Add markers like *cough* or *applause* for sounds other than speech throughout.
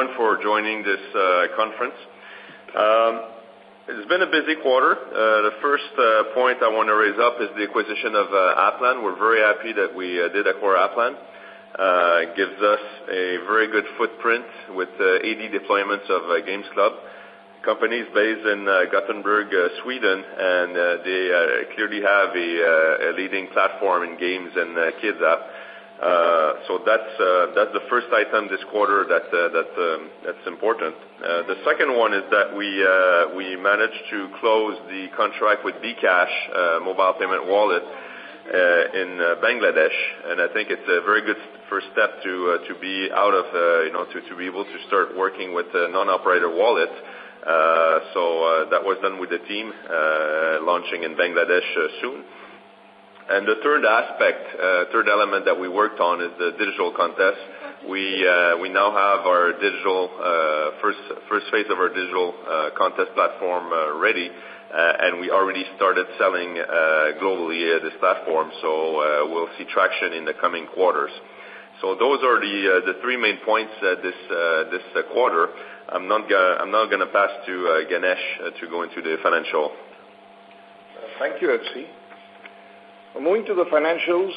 everyone for joining this uh, conference. Um, it's been a busy quarter. Uh, the first uh, point I want to raise up is the acquisition of Appland. We're very happy that we did acquire Appland. It gives us a very good footprint with 80 deployments of Games Club. Company is based in Gothenburg, Sweden, and they clearly have a leading platform in games and kids app. That's the first item this quarter that's important. The second one is that we uh we managed to close the contract with bKash mobile payment wallet uh in Bangladesh, and I think it's a very good first step to uh to be out of uh you know to to be able to start working with non-operator wallet. Uh, so, uh, that was done with the team, uh launching in Bangladesh soon. And the third aspect, uh, third element that we worked on is the digital contest. We uh, now have our digital uh, first phase of our digital contest platform ready, and we already started selling globally this platform. So we'll see traction in the coming quarters. So those are the three main points this quarter. I'm now going to pass to Ganesh to go into the financial. Thank you, FC. Moving to the financials,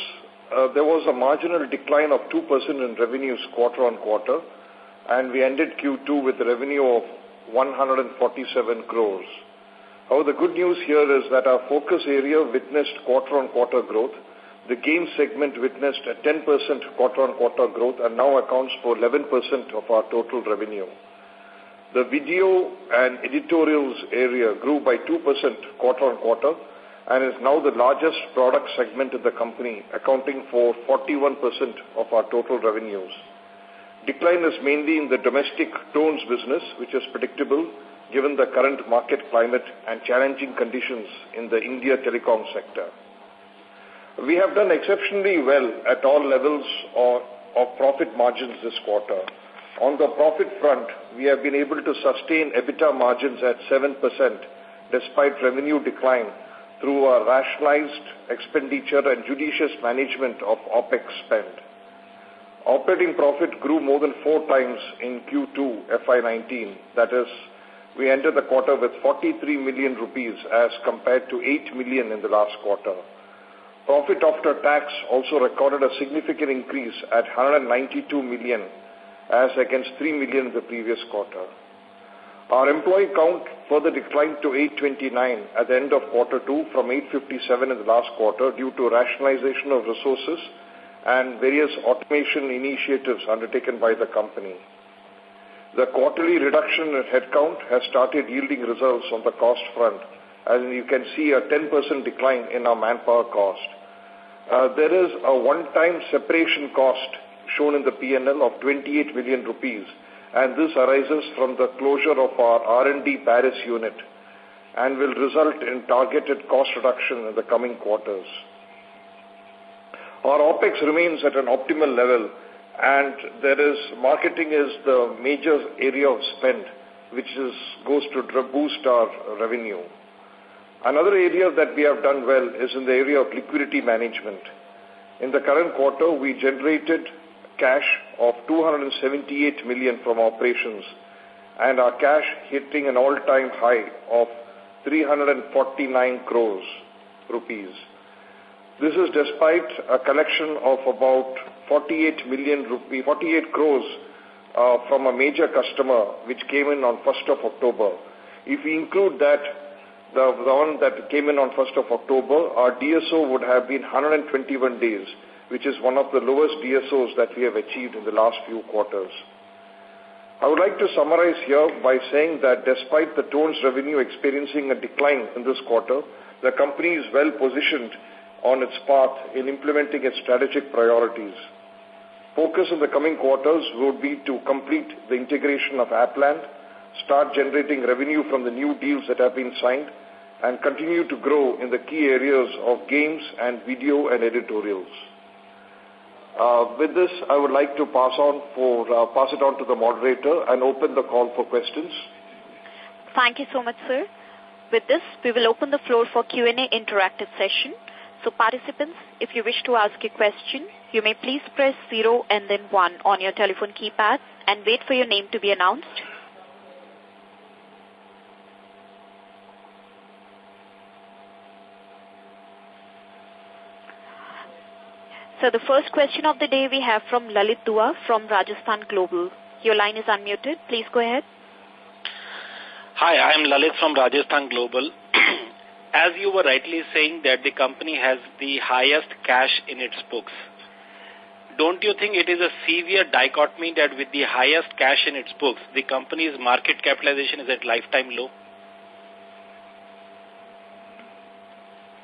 uh, there was a marginal decline of 2% in revenues quarter-on-quarter, and we ended Q2 with revenue of 147 crores. However, the good news here is that our focus area witnessed quarter-on-quarter growth. The game segment witnessed a 10% quarter-on-quarter growth and now accounts for 11% of our total revenue. The video and editorials area grew by 2% quarter-on-quarter and is now the largest product segment of the company, accounting for 41% of our total revenues. Decline is mainly in the domestic tones business, which is predictable given the current market climate and challenging conditions in the India telecom sector. We have done exceptionally well at all levels of profit margins this quarter. On the profit front, we have been able to sustain EBITDA margins at 7% despite revenue decline through a rationalized expenditure and judicious management of OpEx spend. Operating profit grew more than four times in Q2 FY19. That is, we entered the quarter with 43 million rupees as compared to 8 million in the last quarter. Profit after tax also recorded a significant increase at 192 million as against 3 million in the previous quarter. Our employee count further declined to 829 at the end of quarter two from 857 in the last quarter due to rationalization of resources and various automation initiatives undertaken by the company. The quarterly reduction in headcount has started yielding results on the cost front, as you can see a 10% decline in our manpower cost. Uh, There is a one-time separation cost shown in the P&L of 28 million rupees, and this arises from the closure of our R&D Paris unit and will result in targeted cost reduction in the coming quarters. Our OpEx remains at an optimal level, and there is marketing is the major area of spend, which is goes to boost our revenue. Another area that we have done well is in the area of liquidity management. In the current quarter, we generated cash of 278 million from operations and our cash hitting an all-time high of 349 crores rupees. This is despite a collection of about 48 million rupee, 48 crores uh, from a major customer which came in on 1st of October. If we include that, the one that came in on 1st of October, our DSO would have been 121 days, which is one of the lowest DSOs that we have achieved in the last few quarters. I would like to summarize here by saying that despite the tones revenue experiencing a decline in this quarter, the company is well positioned on its path in implementing its strategic priorities. Focus in the coming quarters would be to complete the integration of Appland, start generating revenue from the new deals that have been signed, and continue to grow in the key areas of games and video and editorials. With this, I would like to pass on for uh, pass it on to the moderator and open the call for questions. Thank you so much, sir. With this, we will open the floor for Q&A interactive session. So participants, if you wish to ask a question, you may please press 0 and then 1 on your telephone keypad and wait for your name to be announced. So the first question of the day we have from Lalit Dua from Rajasthan Global. Your line is unmuted. Please go ahead. Hi, I am Lalit from Rajasthan Global. *clears throat* As you were rightly saying that the company has the highest cash in its books, don't you think it is a severe dichotomy that with the highest cash in its books, the company's market capitalization is at lifetime low?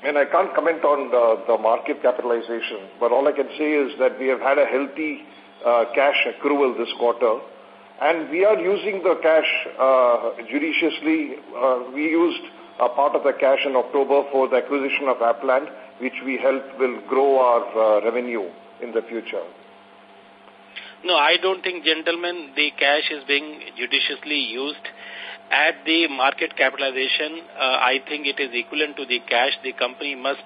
And I can't comment on the, the market capitalization, but all I can say is that we have had a healthy uh, cash accrual this quarter, and we are using the cash uh, judiciously. Uh, we used a part of the cash in October for the acquisition of Appland, which we help will grow our uh, revenue in the future. No, I don't think, gentlemen, the cash is being judiciously used at the market capitalization, uh, I think it is equivalent to the cash. The company must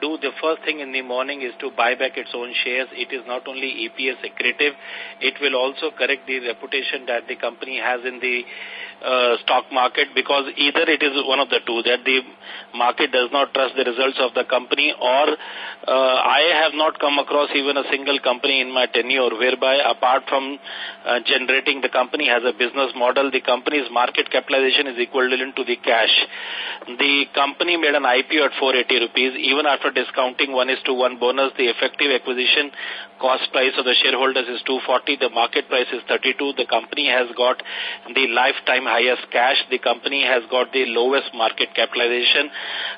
do the first thing in the morning is to buy back its own shares. It is not only EPS accretive, it will also correct the reputation that the company has in the uh, stock market because either it is one of the two, that the market does not trust the results of the company or uh, I have not come across even a single company in my tenure whereby apart from uh, generating the company has a business model, the company's market capitalization is equivalent to the cash. The company made an IPO at 480 rupees. Even after discounting 1 is to 1 bonus, the effective acquisition cost price of the shareholders is 240. The market price is 32. The company has got the lifetime highest cash. The company has got the lowest market capitalization.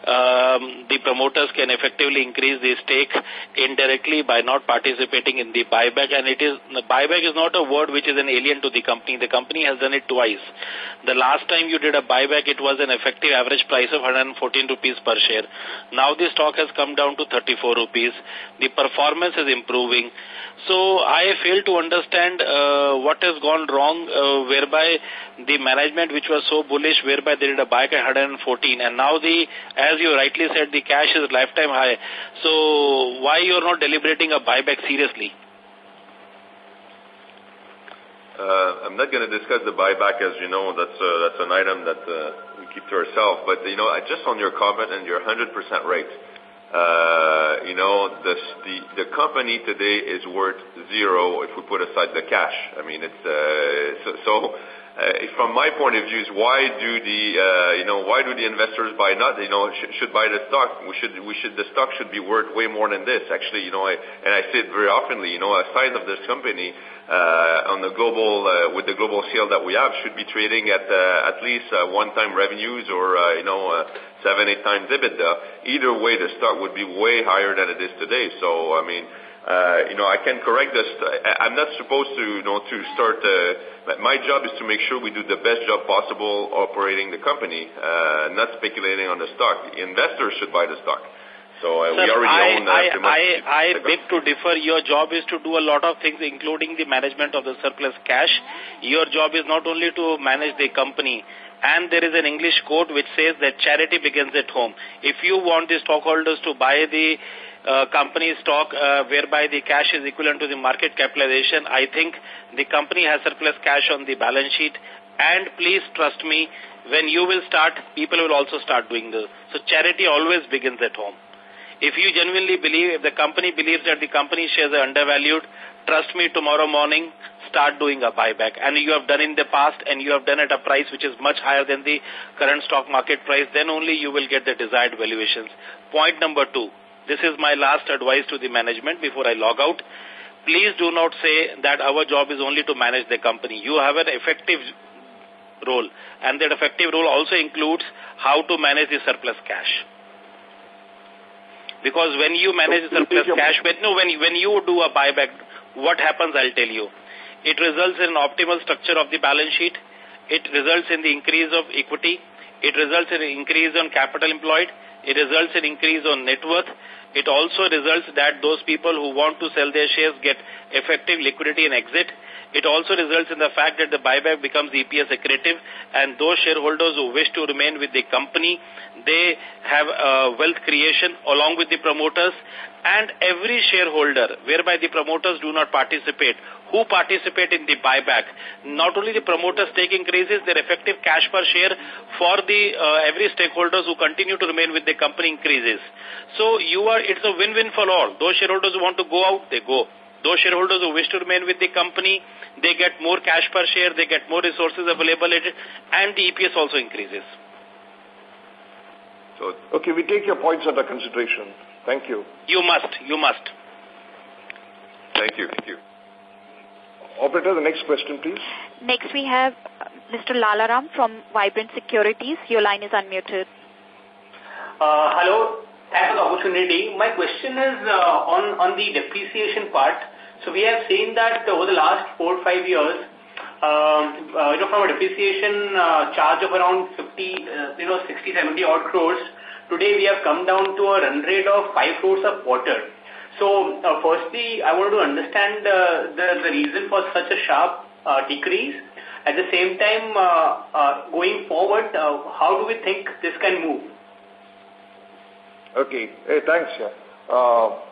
Um, the promoters can effectively increase the stake indirectly by not participating in the buyback. And it is the buyback is not a word which is an alien to the company. The company has done it twice. The last time you did a buyback, it was an effective average price of 114 rupees per share. Now the stock has come down to 34 rupees. The performance is improving. So I fail to understand uh, what has gone wrong uh, whereby the management which was so bullish whereby they did a buyback at 114 and now the, as you rightly said, the cash is lifetime high. So why you're not deliberating a buyback seriously? Uh, I'm not going to discuss the buyback, as you know. That's uh, that's an item that uh, we keep to ourselves. But you know, just on your comment, and you're 100% right. Uh, you know, the, company today is worth zero if we put aside the cash. I mean, it's uh, so. so uh, from my point of view, why do the uh, you know why do the investors buy not you know sh should buy the stock? We should we should the stock should be worth way more than this. Actually, you know, I, and I say it very oftenly. You know, a size of this company uh, on the global uh, with the global scale that we have should be trading at uh, at least uh, one time revenues or you know seven eight times EBITDA. Either way, the stock would be way higher than it is today. So I mean uh, you know, I can correct this. I'm not supposed to, you know, to start, my job is to make sure we do the best job possible operating the company, uh, not speculating on the stock. Investors should buy the stock. So uh, Sir, we already I, own that. I, I, I beg to differ. Your job is to do a lot of things, including the management of the surplus cash. Your job is not only to manage the company, and there is an English quote which says that charity begins at home. If you want the stockholders to buy the uh, company stock uh, whereby the cash is equivalent to the market capitalization, I think the company has surplus cash on the balance sheet. And please trust me, when you will start, people will also start doing this. So charity always begins at home. If you genuinely believe, if the company believes that the company shares are undervalued, trust me, tomorrow morning, start doing a buyback. And you have done in the past and you have done at a price which is much higher than the current stock market price, then only you will get the desired valuations. Point number two, this is my last advice to the management before I log out. Please do not say that our job is only to manage the company. You have an effective role and that effective role also includes how to manage the surplus cash. Because when you manage surplus cash, when, no, when, when you do a buyback, what happens, I'll tell you. It results in an optimal structure of the balance sheet. It results in the increase of equity. It results in an increase on capital employed. It results in increase on net worth. It also results that those people who want to sell their shares get effective liquidity and exit. It also results in the fact that the buyback becomes EPS accretive and those shareholders who wish to remain with the company, they have uh, wealth creation along with the promoters and every shareholder whereby the promoters do not participate who participate in the buyback. Not only the promoter stake increases, their effective cash per share for the uh, every stakeholders who continue to remain with the company increases. So you are, it's a win-win for all. Those shareholders who want to go out, they go. Those shareholders who wish to remain with the company, they get more cash per share, they get more resources available, and the EPS also increases. So, okay, we take your points under consideration. Thank you. You must. You must. Thank you. Thank you. Operator, the next question, please. Next, we have Mr. Lalaram from Vibrant Securities. Your line is unmuted. Uh, hello. Thanks for the opportunity. My question is uh, on, on the depreciation part. So we have seen that over the last four five years, um, uh, you know, from a depreciation uh, charge of around 50, uh, you know, 60, 70 odd crores, today we have come down to a run rate of 5 crores a quarter. So, uh, firstly, I want to understand uh, the, the reason for such a sharp uh, decrease. At the same time, uh, uh, going forward, uh, how do we think this can move? Okay, hey, thanks. Uh,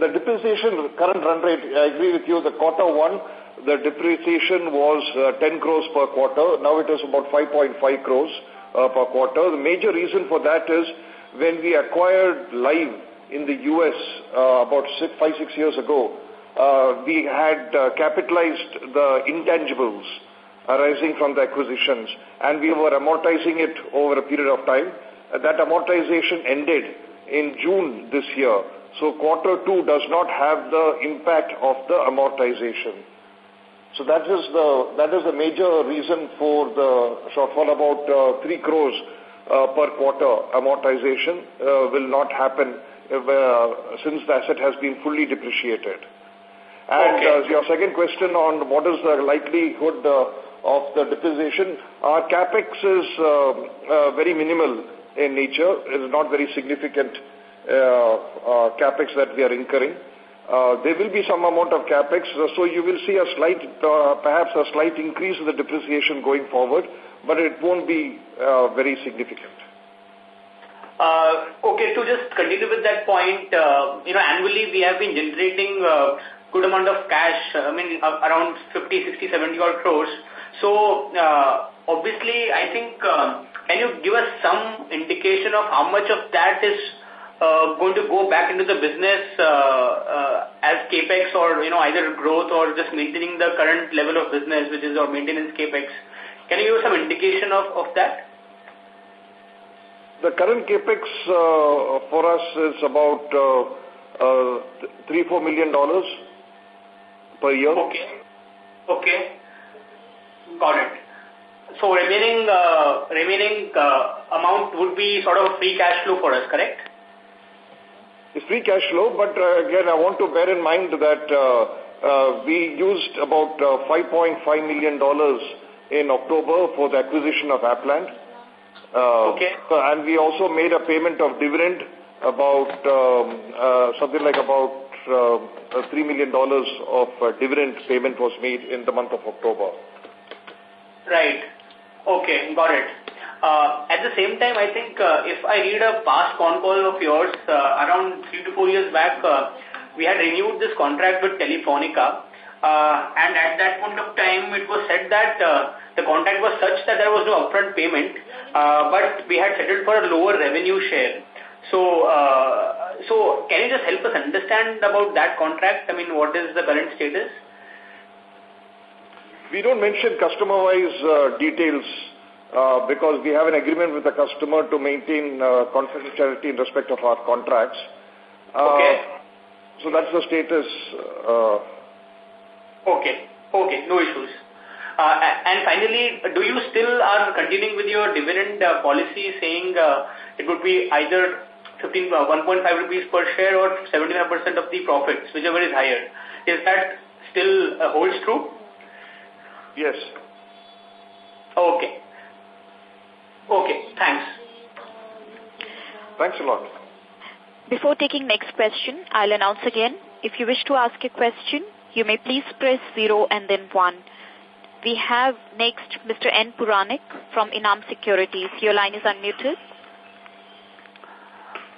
the depreciation current run rate, I agree with you, the quarter one, the depreciation was uh, 10 crores per quarter. Now it is about 5.5 crores uh, per quarter. The major reason for that is when we acquired Live in the U.S. Uh, about six, five, six years ago, uh, we had uh, capitalized the intangibles arising from the acquisitions and we were amortizing it over a period of time. That amortization ended in June this year. So quarter two does not have the impact of the amortization. So that is the that is the major reason for the shortfall. About uh, three crores uh, per quarter amortization uh, will not happen uh, since the asset has been fully depreciated. And okay. uh, your second question on what is the likelihood uh, of the depreciation, our capex is uh, uh, very minimal in nature. It is not very significant capex that we are incurring. Uh, there will be some amount of capex, uh, so you will see a slight, uh, perhaps a slight increase in the depreciation going forward, but it won't be uh, very significant. Uh, okay, to just continue with that point, uh, you know, annually we have been generating uh, good amount of cash, I mean, uh, around 50, 60, 70 odd crores. So, uh, obviously, I think, uh, can you give us some indication of how much of that is uh, going to go back into the business uh, uh, as capex or, you know, either growth or just maintaining the current level of business, which is our maintenance capex? Can you give us some indication of, of that? The current capex uh, for us is about uh, uh, three, four million dollars per year. Okay. Okay. Got it. So remaining uh, remaining uh, amount would be sort of free cash flow for us, correct? It's free cash flow, but uh, again, I want to bear in mind that uh, uh, we used about uh, $5.5 million in October for the acquisition of Appland. Uh, okay. And we also made a payment of dividend about um, uh, something like about uh, $3 million of uh, dividend payment was made in the month of October. Right. Okay, got it. Uh, at the same time, I think uh, if I read a past con call of yours, uh, around three to four years back, uh, we had renewed this contract with Telefonica. Uh, and at that point of time, it was said that uh, the contract was such that there was no upfront payment, uh, but we had settled for a lower revenue share. So, uh, so can you just help us understand about that contract? I mean, what is the current status? We don't mention customer-wise uh, details uh, because we have an agreement with the customer to maintain uh, confidentiality in respect of our contracts. Uh, okay. So that's the status. Uh, okay. Okay. No issues. Uh, and finally, do you still are continuing with your dividend uh, policy saying uh, it would be either 15, uh, 1.5 rupees per share or 75% of the profits, whichever is higher? Is that still uh, holds true? Yes. Okay. Okay, thanks. Thanks a lot. Before taking next question, I'll announce again. If you wish to ask a question, you may please press 0 and then 1. We have next Mr. N. Puranik from Enam Securities. Your line is unmuted.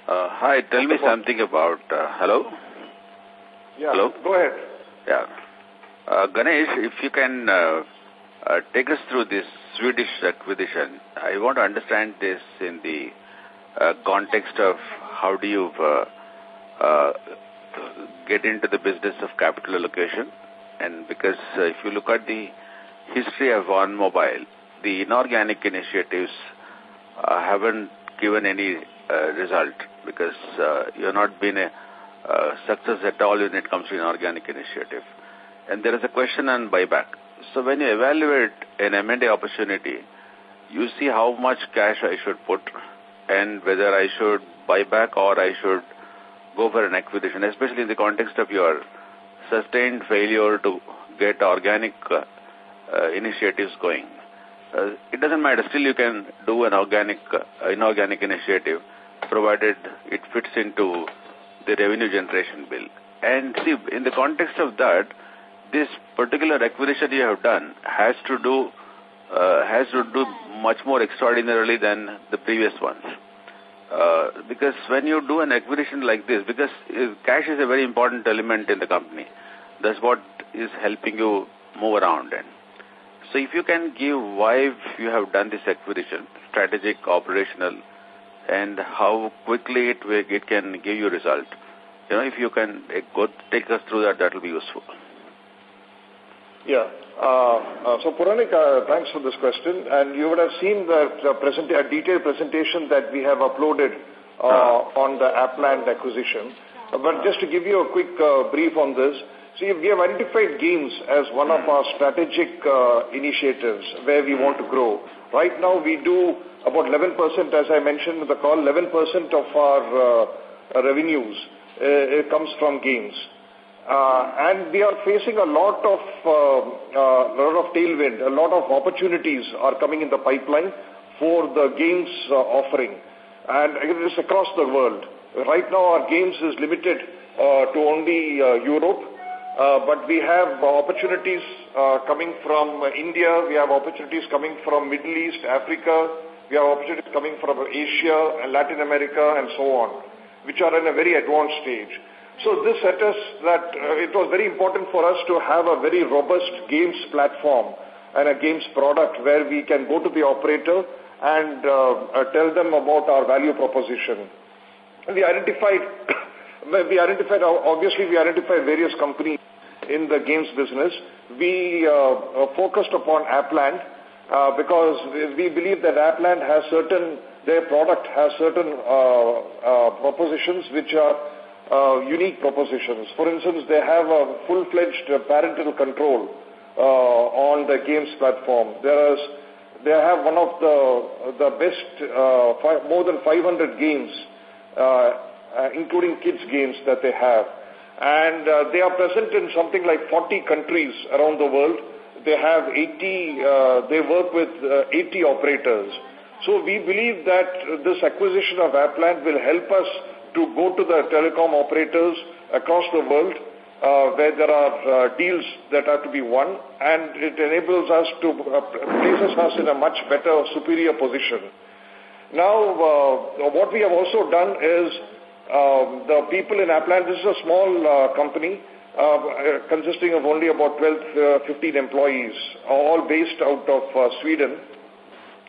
Uh, hi, tell me something about, uh, hello? Yeah, hello? go ahead. Yeah. Uh, Ganesh, if you can uh, uh, take us through this Swedish acquisition, I want to understand this in the uh, context of how do you uh, uh, get into the business of capital allocation. And because uh, if you look at the history of OnMobile, the inorganic initiatives haven't given any result because you have not been a success at all when it comes to inorganic initiative. And there is a question on buyback. So when you evaluate an M&A opportunity, you see how much cash I should put and whether I should buy back or I should go for an acquisition, especially in the context of your sustained failure to get organic uh, uh, initiatives going. Uh, it doesn't matter. Still, you can do an organic, uh, inorganic initiative, provided it fits into the revenue generation bill. And see, in the context of that, this particular acquisition you have done has to do uh, has to do much more extraordinarily than the previous ones. Uh, because when you do an acquisition like this, because uh, cash is a very important element in the company, that's what is helping you move around. And so if you can give why you have done this acquisition, strategic, operational, and how quickly it, it can give you result, you know, if you can uh, go take us through that, that will be useful. Yeah. Uh, uh, so, Puranik, uh, thanks for this question. And you would have seen that uh, present a detailed presentation that we have uploaded uh, uh-huh. on the Appland acquisition. Uh, but just to give you a quick uh, brief on this, see, we have identified games as one of our strategic uh, initiatives where we want to grow. Right now, we do about 11%, as I mentioned in the call, 11% of our uh, revenues uh, comes from games. Uh, and we are facing a lot of uh, uh, lot of tailwind, a lot of opportunities are coming in the pipeline for the games uh, offering, and it is across the world. Right now, our games is limited uh, to only uh, Europe, uh, but we have opportunities uh, coming from India, we have opportunities coming from Middle East, Africa, we have opportunities coming from Asia, and Latin America, and so on, which are in a very advanced stage. So this set us that uh, it was very important for us to have a very robust games platform and a games product where we can go to the operator and uh, uh, tell them about our value proposition. And we identified, *coughs* we identified, obviously we identified various companies in the games business. We uh, uh, focused upon Appland because we believe that Appland has certain, their product has certain uh, propositions which are uh, unique propositions. For instance, they have a full-fledged parental control uh, on the games platform. There is, they have one of the the best, uh, five, more than 500 games, uh, uh, including kids games that they have. And uh, they are present in something like 40 countries around the world. They have 80, uh, they work with uh, 80 operators. So we believe that this acquisition of Appland will help us to go to the telecom operators across the world uh, where there are uh, deals that are to be won and it enables us to uh, places us in a much better, superior position. Now, uh, what we have also done is um, the people in Appland, this is a small uh, company uh, consisting of only about 12, uh, 15 employees, all based out of Sweden.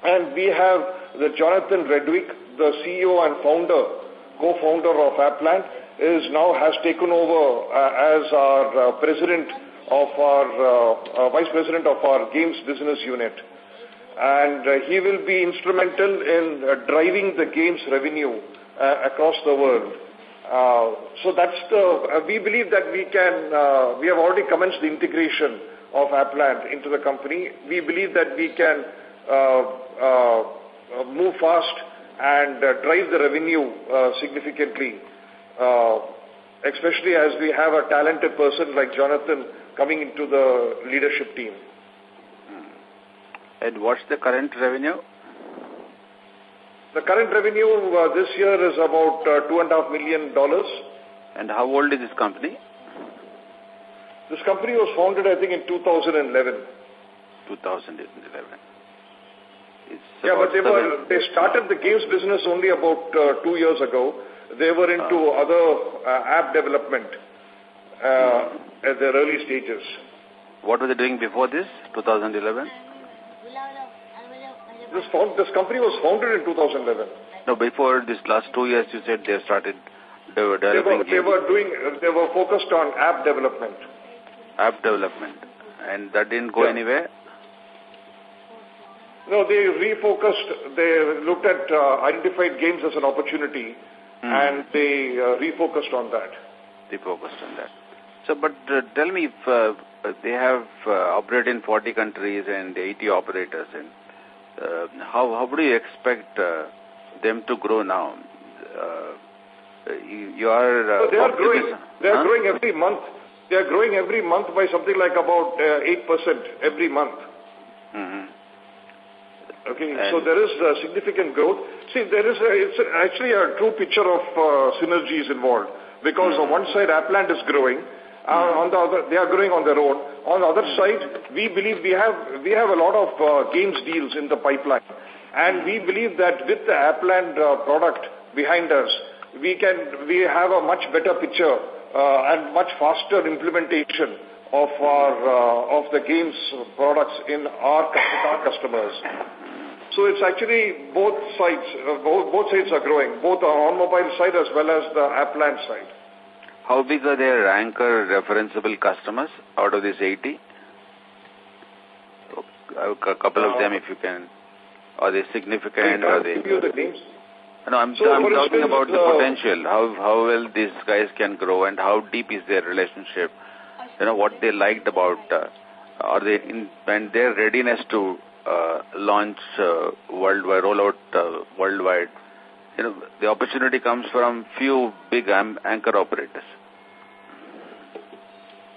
And we have the Jonathan Redwick, the CEO and founder co-founder of Appland, is now has taken over uh, as our uh, president of our, uh, uh, vice president of our games business unit. And uh, he will be instrumental in driving the games revenue across the world. So that's the, we believe that we can, we have already commenced the integration of Appland into the company. We believe that we can move fast and uh, drive the revenue uh, significantly, uh, especially as we have a talented person like Jonathan coming into the leadership team. And what's the current revenue? The current revenue uh, this year is about uh, two and a half million dollars. And how old is this company? This company was founded, I think, in 2011. 2011. Yeah, but they, were, they started the games business only about uh, two years ago. They were into uh. other uh, app development uh, at their early stages. What were they doing before this, 2011? This, this company was founded in 2011. No, before this last two years, you said they started they were developing they were, they were doing, they were focused on app development. App development. And that didn't go yeah. anywhere? No, they refocused, they looked at, uh, identified games as an opportunity mm. and they uh, refocused on that. They focused on that. So, but uh, tell me if uh, they have uh, operated in 40 countries and 80 operators, and uh, how, how do you expect uh, them to grow now? Uh, you, you are... Uh, so they are growing. They are huh? growing every month. They are growing every month by something like about uh, 8% every month. Mm -hmm. Okay, and so there is significant growth. See, there is a, it's actually a true picture of uh, synergies involved because mm -hmm. on one side Appland is growing, uh, mm-hmm. on the other they are growing on their own. On the other side, we believe we have we have a lot of uh, games deals in the pipeline, and we believe that with the Appland uh, product behind us, we can we have a much better picture uh, and much faster implementation of our uh, of the games products in our, our customers. So it's actually both sides, uh, both, both sides are growing, both on mobile side as well as the Appland side. How big are their anchor referenceable customers out of this 80? A couple of them if you can. Are they significant? Are they? Give you the names. No, I'm, so I'm talking about the uh, potential, how, how well these guys can grow and how deep is their relationship, you know, what they liked about, uh, are they in, and their readiness to uh, launch uh, worldwide, rollout uh, worldwide. You know, the opportunity comes from few big anchor operators.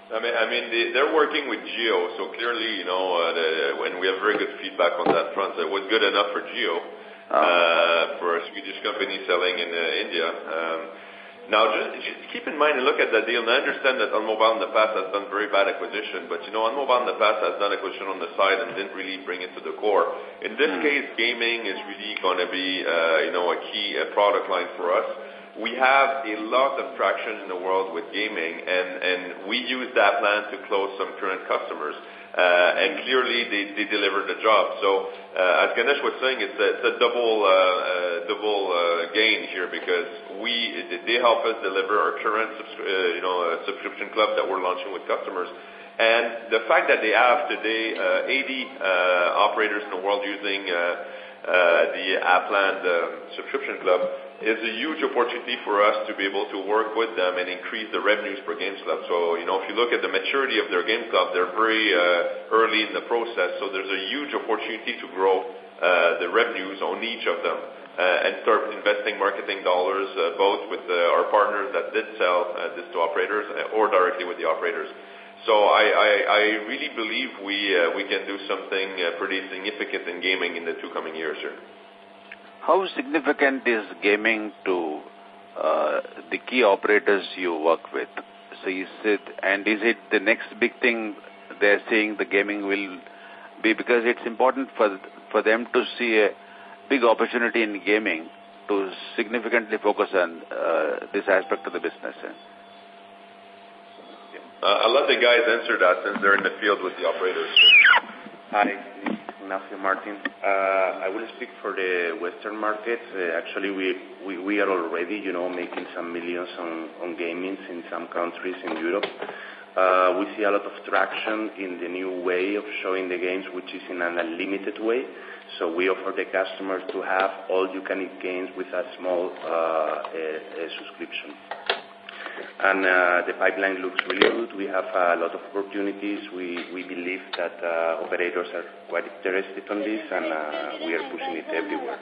I mean, I mean, they, they're working with Jio, so clearly, you know, uh, the, when we have very good feedback on that front, it was good enough for Jio, uh, for a Swedish company selling in uh, India. Um, now, just, just keep in mind and look at that deal. And I understand that OnMobile in the past has done very bad acquisition, but you know, OnMobile in the past has done acquisition on the side and didn't really bring it to the core. In this mm. case, gaming is really going to be, uh, you know, a key product line for us. We have a lot of traction in the world with gaming, and, and we use that plan to close some current customers. Uh, and clearly they, they delivered the job. So uh, as Ganesh was saying, it's a, it's a double uh, uh, double uh, gain here because we they help us deliver our current uh, you know uh, subscription club that we're launching with customers. And the fact that they have today uh, 80 uh, operators in the world using uh, uh, the Appland uh, subscription club is a huge opportunity for us to be able to work with them and increase the revenues per Games Club. So, you know, if you look at the maturity of their game Club, they're very uh, early in the process. So there's a huge opportunity to grow uh, the revenues on each of them uh, and start investing marketing dollars both with our partners that did sell this to operators or directly with the operators. So I, I, I really believe we, we can do something pretty significant in gaming in the two coming years here. How significant is gaming to uh, the key operators you work with? So is it, and is it the next big thing they're saying the gaming will be because it's important for, for them to see a big opportunity in gaming to significantly focus on uh, this aspect of the business. Uh, I'll let the guys answer that since they're in the field with the operators. Hi. Ignacio Martin. Uh, I will speak for the Western markets. Uh, actually, we, we, we are already, you know, making some millions on, on gaming in some countries in Europe. Uh, we see a lot of traction in the new way of showing the games, which is in an unlimited way. So we offer the customers to have all you can eat games with a small uh, subscription and uh, the pipeline looks really good. We have a lot of opportunities. We, we believe that uh, operators are quite interested on this, and uh, we are pushing it everywhere.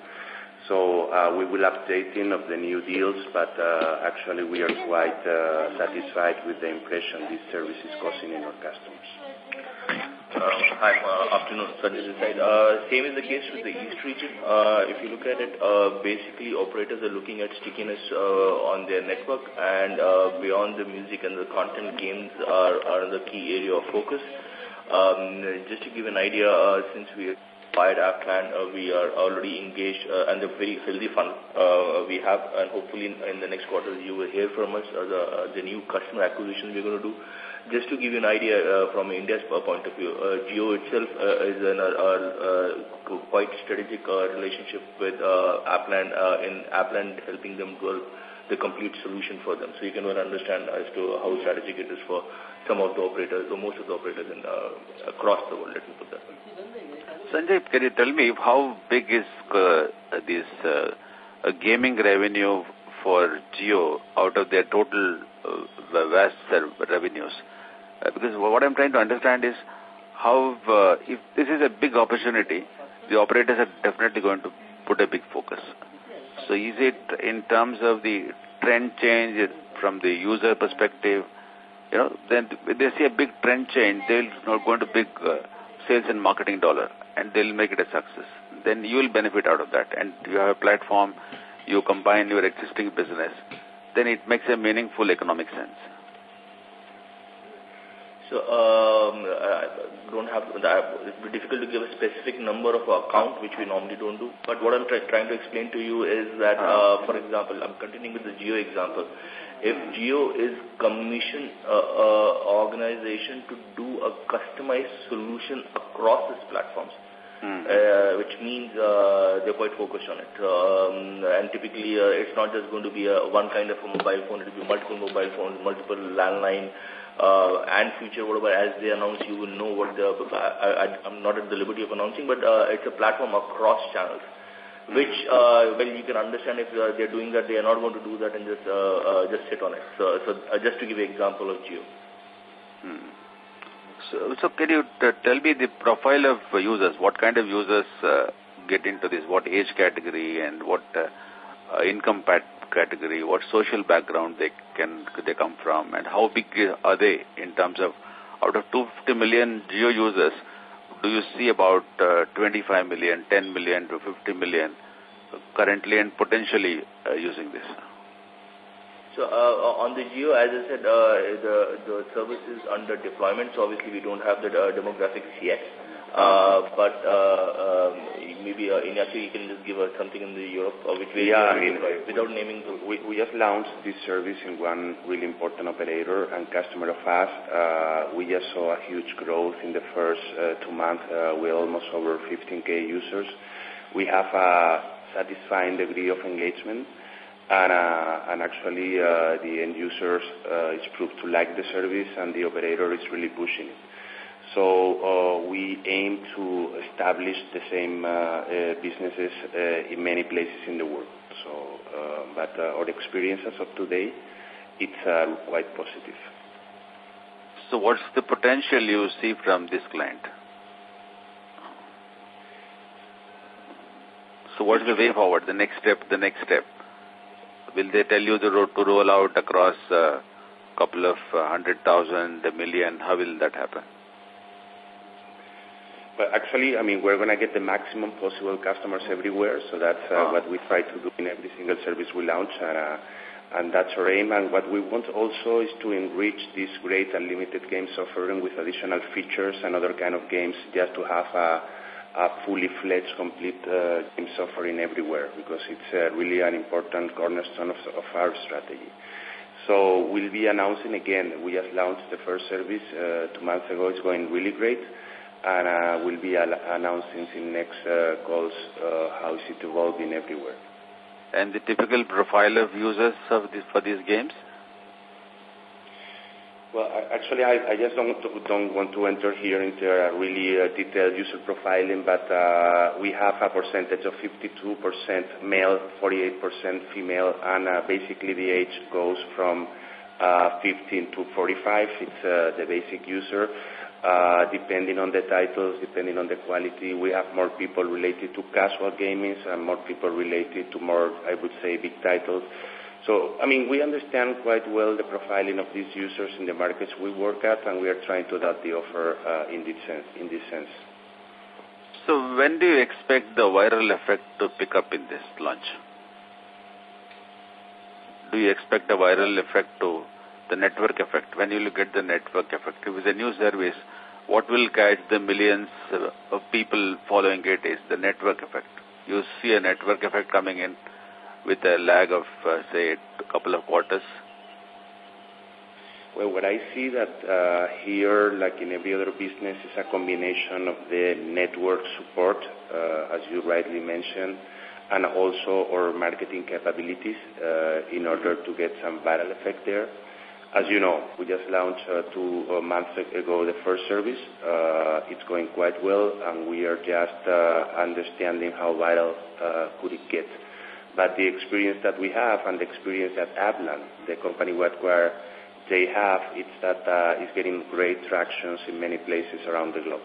So uh, we will update in of the new deals, but uh, actually we are quite uh, satisfied with the impression this service is causing in our customers. Uh, hi, uh, afternoon, Sanjay. Uh, same is the case with the East region. Uh, if you look at it, uh, basically operators are looking at stickiness on their network and uh, beyond the music and the content games are, are the key area of focus. Um, just to give an idea, since we acquired our plan, uh, we are already engaged uh, and a very healthy fund uh, we have and hopefully in, in the next quarter you will hear from us uh, the, uh, the new customer acquisition we're going to do. Just to give you an idea uh, from India's point of view, uh, Jio itself uh, is in a, quite strategic uh, relationship with uh, Appland uh, in Appland helping them build the complete solution for them. So you can well understand as to how strategic it is for some of the operators or most of the operators in, uh, across the world, let me put that. Sanjay, can you tell me how big is uh, this uh, gaming revenue for Jio out of their total uh, vast revenues? Uh, because what I'm trying to understand is how, uh, if this is a big opportunity, the operators are definitely going to put a big focus. So is it in terms of the trend change from the user perspective, you know, then they see a big trend change, they'll not go into big uh, sales and marketing dollar and they'll make it a success. Then you will benefit out of that. And you have a platform, you combine your existing business, then it makes a meaningful economic sense. So um, I don't have it's difficult to give a specific number of account which we normally don't do. But what I'm try, trying to explain to you is that, uh, for example, I'm continuing with the Jio example. If Jio is commission uh, uh, organization to do a customized solution across its platforms, Hmm. uh, which means uh, they're quite focused on it. Um, and typically, uh, it's not just going to be a one kind of a mobile phone, it will be multiple mobile phones, multiple landline, uh, and future, whatever, as they announce, you will know what the, I, I, I'm not at the liberty of announcing, but uh, it's a platform across channels, which, uh, well, you can understand if uh, they're doing that, they are not going to do that and just, uh, uh, just sit on it. So, so uh, just to give you an example of Jio. Hmm. So, so can you tell me the profile of users? What kind of users uh, get into this? What age category and what uh, uh, income category, what social background they can they come from, and how big are they in terms of out of 250 million Jio users, do you see about uh, 25 million, 10 million to 50 million currently and potentially uh, using this? So uh, on the Jio, as I said, uh, the the service is under deployment. So obviously we don't have the uh, demographics yet. Uh, but uh, um, maybe uh, Ignacio, you can just give us something in the Europe, uh, which we yeah, I mean, without naming. We, we just launched this service in one really important operator and customer of us. Uh, we just saw a huge growth in the first uh, two months uh, with almost over 15k users. We have a satisfying degree of engagement. And, uh, and actually, uh, the end users uh, is proved to like the service, and the operator is really pushing it. So uh, we aim to establish the same uh, uh, businesses in many places in the world. So, but our experience as of today, it's quite positive. So what's the potential you see from this client? So what's the way forward, the next step, the next step? Will they tell you the road to roll out across a couple of uh, hundred thousand, a million? How will that happen? But actually, I mean, we're going to get the maximum possible customers everywhere. So that's uh, Ah. what we try to do in every single service we launch. And, uh, and that's our aim. And what we want also is to enrich this great unlimited games offering with additional features and other kind of games just to have a, a fully fledged, complete uh, games offering everywhere because it's uh, really an important cornerstone of, of our strategy. So we'll be announcing again. We just launched the first service uh, two months ago. It's going really great and uh, we'll be announcing in next uh, calls uh, how is it evolving everywhere. And the typical profile of users of this, for these games? Well, actually, I, I just don't, don't want to enter here into a really uh, detailed user profiling, but uh, we have a percentage of 52% male, 48% female, and uh, basically the age goes from uh, 15 to 45. It's uh, the basic user. Uh, depending on the titles, depending on the quality, we have more people related to casual gaming and more people related to more, I would say, big titles. So, I mean, we understand quite well the profiling of these users in the markets we work at, and we are trying to adapt the offer uh, in this sense. In this sense. So, when do you expect the viral effect to pick up in this launch? Do you expect a viral effect to the network effect? When you look at the network effect, it is a new service, what will catch the millions of people following it is the network effect. You see a network effect coming in with a lag of, uh, say, a couple of quarters? Well, what I see that uh, here, like in every other business, is a combination of the network support, uh, as you rightly mentioned, and also our marketing capabilities uh, in order to get some viral effect there. As you know, we just launched uh, two uh, months ago the first service. Uh, it's going quite well, and we are just uh, understanding how viral uh, could it get. But the experience that we have and the experience that Appland, the company we acquired, they have, it's that uh, it's getting great tractions in many places around the globe.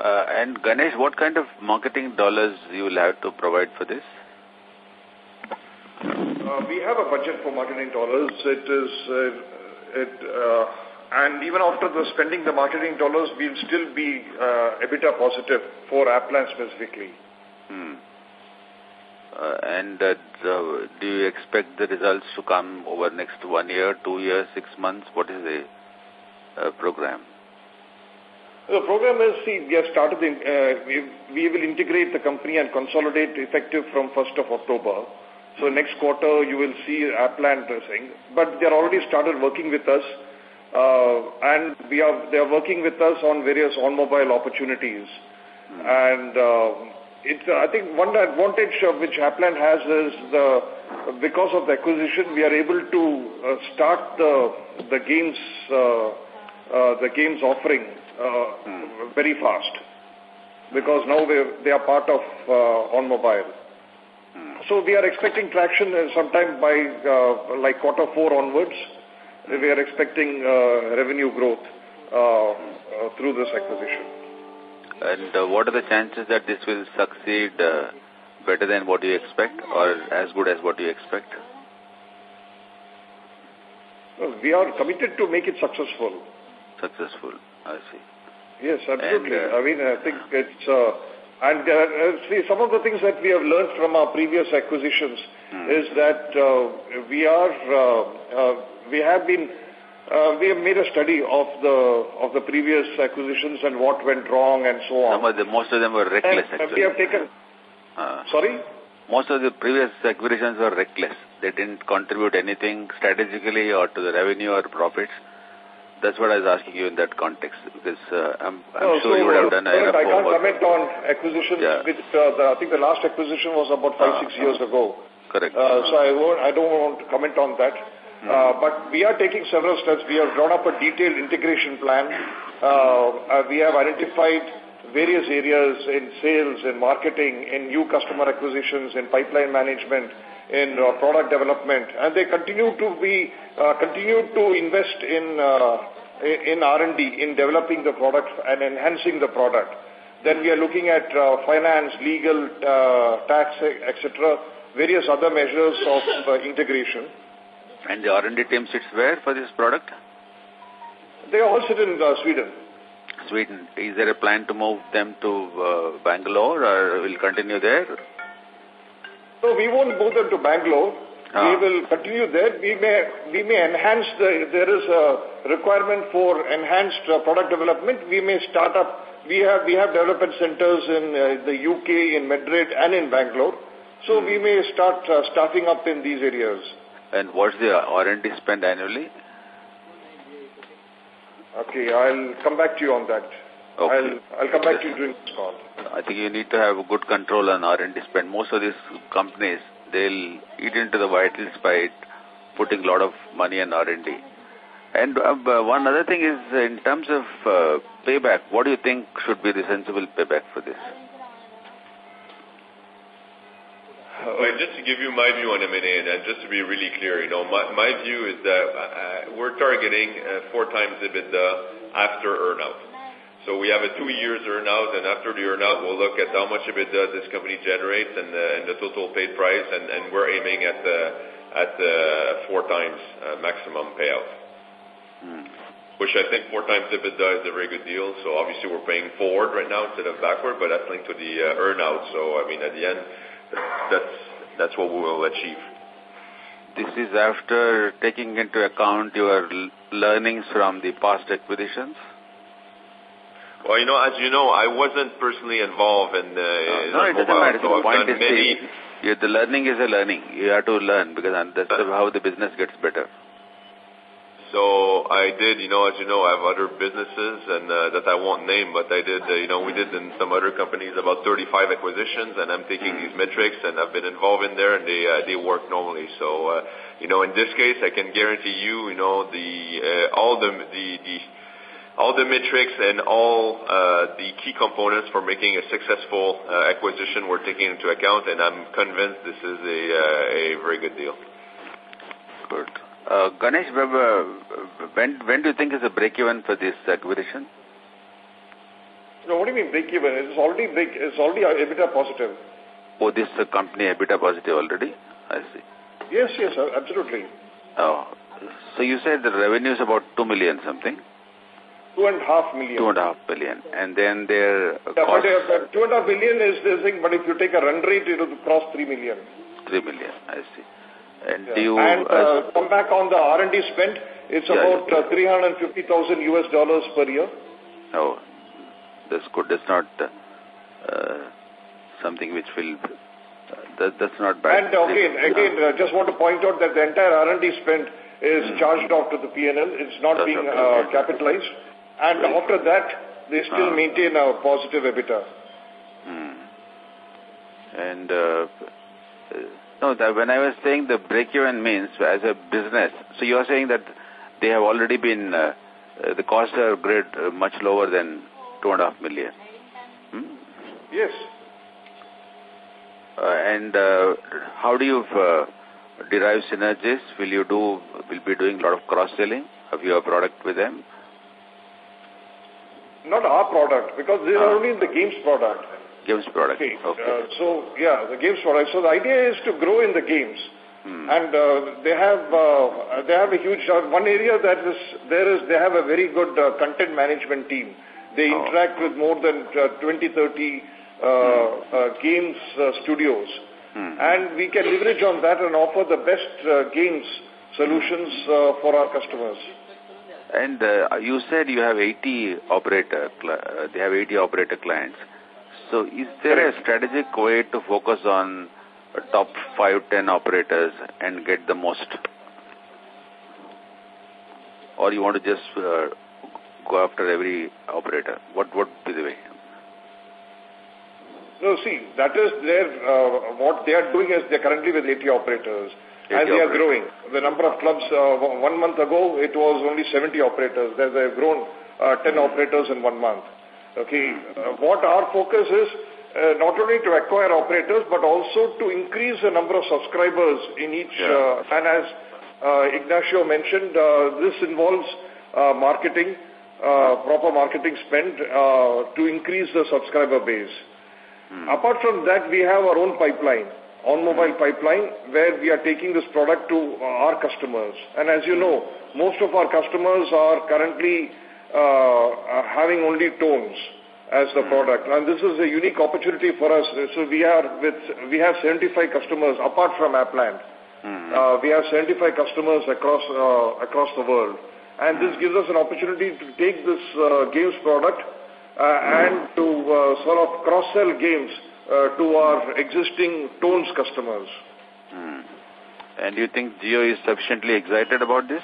Uh, and Ganesh, what kind of marketing dollars you will have to provide for this? Uh, we have a budget for marketing dollars. It is, uh, it, uh, and even after the spending the marketing dollars, we'll still be uh, EBITDA positive for Appland specifically. Hmm. Uh, and uh, the, do you expect the results to come over next one year, two years, six months? What is the uh, program? The program is, see, we have started, in, uh, we, we will integrate the company and consolidate effective from 1st of October. So next quarter you will see Appland thing. But they are already started working with us. Uh, and we are, they are working with us on various OnMobile opportunities. Hmm. And uh, it's, uh, I think one advantage uh, which Appland has is the, because of the acquisition, we are able to uh, start the, the games, uh, uh, the games offering uh, very fast because now they are part of uh, OnMobile. So we are expecting traction uh, sometime by uh, like quarter four onwards. We are expecting uh, revenue growth uh, uh, through this acquisition. And uh, what are the chances that this will succeed uh, better than what you expect or as good as what you expect? We are committed to make it successful. Successful, I see. Yes, absolutely. And, uh, I mean, I think it's... Uh, and uh, uh, see, some of the things that we have learned from our previous acquisitions hmm. is that uh, we are, uh, uh, we have been uh, we have made a study of the of the previous acquisitions and what went wrong and so on. Some of the, most of them were reckless, and, actually. We have taken... Uh, sorry? Most of the previous acquisitions were reckless. They didn't contribute anything strategically or to the revenue or profits. That's what I was asking you in that context, because uh, I'm, I'm no, sure so, you would have done I can't comment on acquisitions. Yeah. With, uh, the, I think the last acquisition was about five, uh, six years ago. Correct. Uh, so I, won't, I don't want to comment on that. Uh, but we are taking several steps. We have drawn up a detailed integration plan. Uh, uh, we have identified various areas in sales, in marketing, in new customer acquisitions, in pipeline management, in uh, product development, and they continue to be uh, continue to invest in uh, in R&D, in developing the product and enhancing the product. Then we are looking at uh, finance, legal, uh, tax, etc., various other measures of uh, integration. And the R&D team sits where for this product? They all sit in uh, Sweden. Sweden. Is there a plan to move them to uh, Bangalore or will continue there? No, we won't move them to Bangalore. Ah. We will continue there. We may we may enhance the. There is a requirement for enhanced uh, product development. We may start up. We have we have development centers in uh, the UK, in Madrid, and in Bangalore. So hmm. we may start uh, staffing up in these areas. And what's the R&D spend annually? Okay, I'll come back to you on that. Okay. I'll, I'll come back to you during this call. I think you need to have a good control on R&D spend. Most of these companies, they'll eat into the vitals by putting a lot of money on R&D. And uh, one other thing is, in terms of uh, payback, what do you think should be the sensible payback for this? Well, just to give you my view on M&A, and just to be really clear, you know, my, my view is that uh, we're targeting uh, four times EBITDA after earnout. So we have a two years earnout, and after the earnout, we'll look at how much of EBITDA this company generates and the, and the total paid price, and, and we're aiming at the, at the four times uh, maximum payout. Hmm. Which I think four times EBITDA is a very good deal. So obviously we're paying forward right now instead of backward, but that's linked to the uh, earnout. So I mean, at the end, that's that's what we will achieve. This is after taking into account your learnings from the past acquisitions? Well, you know, as you know, I wasn't personally involved in the. No, no it doesn't matter. So the point is many, the, the learning is a learning. You have to learn because that's how the business gets better. So I did, you know, as you know, I have other businesses and uh, that I won't name, but I did, uh, you know, we did in some other companies about 35 acquisitions, and I'm taking these metrics and I've been involved in there, and they uh, they work normally. So, uh, you know, in this case, I can guarantee you, you know, the uh, all the the the all the metrics and all uh, the key components for making a successful uh, acquisition were taken into account, and I'm convinced this is a uh, a very good deal. Uh, Ganesh, when, when do you think is a break-even for this acquisition? No, what do you mean break-even? It's already break, it's already EBITDA positive. Oh, this uh, company EBITDA positive already? I see. Yes, yes, absolutely. Oh, so you said the revenue is about 2 million something? Two and a half million. Two and a half billion. And then their yeah, cost... But, uh, two and a half billion is the thing, but if you take a run rate, it will cross 3 million. 3 million, I see. And yeah. do you... And uh, come back on the R&D spend, it's yeah, about uh, 350,000 US dollars per year. Oh, that's good. That's not uh, uh, something which will... Uh, that, that's not bad. And again, again, uh, just want to point out that the entire R&D spend is Mm. charged off to the P&L. It's not That's being uh, capitalized. And Right. after that, they still Ah. maintain a positive EBITDA. Hmm. And uh, no, that when I was saying the break-even means as a business, so you are saying that they have already been, uh, uh, the costs are great, uh, much lower than two and a half million. Hmm? Yes. Uh, and uh, how do you uh, derive synergies? Will you do, will be doing a lot of cross-selling of your product with them? Not our product, because they are Ah. only in the games product. Games product. Okay. Uh, so, yeah, the games product. So the idea is to grow in the games. Hmm. And uh, they have uh, they have a huge uh, one area that is there is they have a very good uh, content management team. They Oh. interact with more than uh, 20, 30 uh, uh, games uh, studios, Hmm. and we can leverage on that and offer the best uh, games solutions uh, for our customers. And uh, you said you have 80 operator, uh, they have 80 operator clients. So is there a strategic way to focus on top 5, 10 operators and get the most? Or you want to just uh, go after every operator? What would be the way? No, see, that is their, uh, what they are doing is they're currently with 80 operators. 80 and they are growing. The number of clubs, uh, one month ago, it was only 70 operators. They have grown uh, 10 operators in one month. Okay, uh, what our focus is, uh, not only to acquire operators, but also to increase the number of subscribers in each, Yeah. uh, and as uh, Ignacio mentioned, uh, this involves uh, marketing, uh, proper marketing spend uh, to increase the subscriber base. Apart from that, we have our own pipeline, OnMobile pipeline, where we are taking this product to our customers. And as you know, most of our customers are currently having only tones as the product. And this is a unique opportunity for us. So we are with, we have 75 customers apart from Appland. Hmm. Uh, we have 75 customers across, uh, across the world. And this gives us an opportunity to take this uh, games product uh, and to uh, sort of cross-sell games uh, to our existing tones customers. Hmm. And you think Jio is sufficiently excited about this?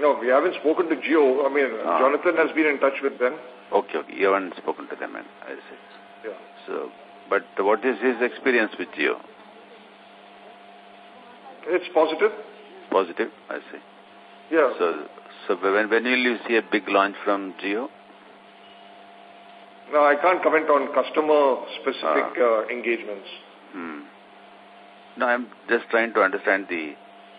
No, we haven't spoken to Jio. I mean, Ah. Jonathan has been in touch with them. Okay, okay. You haven't spoken to them, and I see. Yeah. So, but what is his experience with Jio? It's positive. Positive, I see. Yeah. So, so when, when will you see a big launch from Jio? No, I can't comment on customer-specific Ah. uh, engagements. Hmm. No, I'm just trying to understand the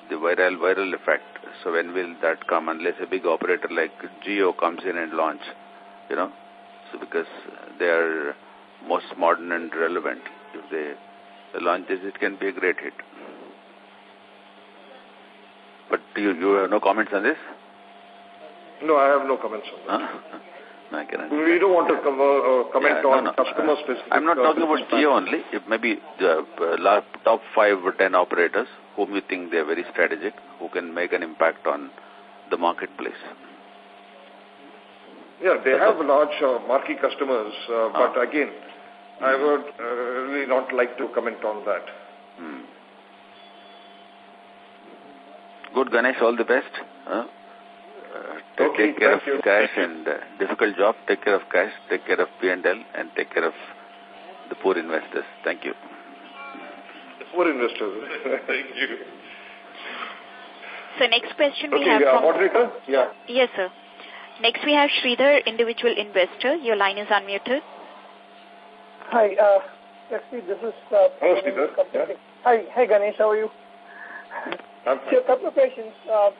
the viral viral effect. So when will that come unless a big operator like Jio comes in and launch, you know? So because they are most modern and relevant. If they launch this, it can be a great hit. But you, you have no comments on this? No, I have no comments on that. Huh? I can We don't want to uh, comment yeah, on no, no. customer specific. I'm not talking about Jio only. It may be the uh, top five or ten operators whom you think they're very strategic, who can make an impact on the marketplace. Yeah, they have large uh, marquee customers, uh, but ah. again, I would uh, really not like to comment on that. Hmm. Good, Ganesh. All the best. Huh? Uh, okay, take care of you. cash and uh, difficult job. Take care of cash, take care of P&L, and take care of the poor investors. Thank you. The poor investors. *laughs* Thank you. So next question okay, we have yeah, from... moderator? Yeah. Yes, sir. Next we have Sridhar, individual investor. Your line is unmuted. Hi, uh, actually this is... Uh, Hello, Sridhar. Yeah. Hi, hi Ganesh, how are you? I'm so a couple of questions. Uh,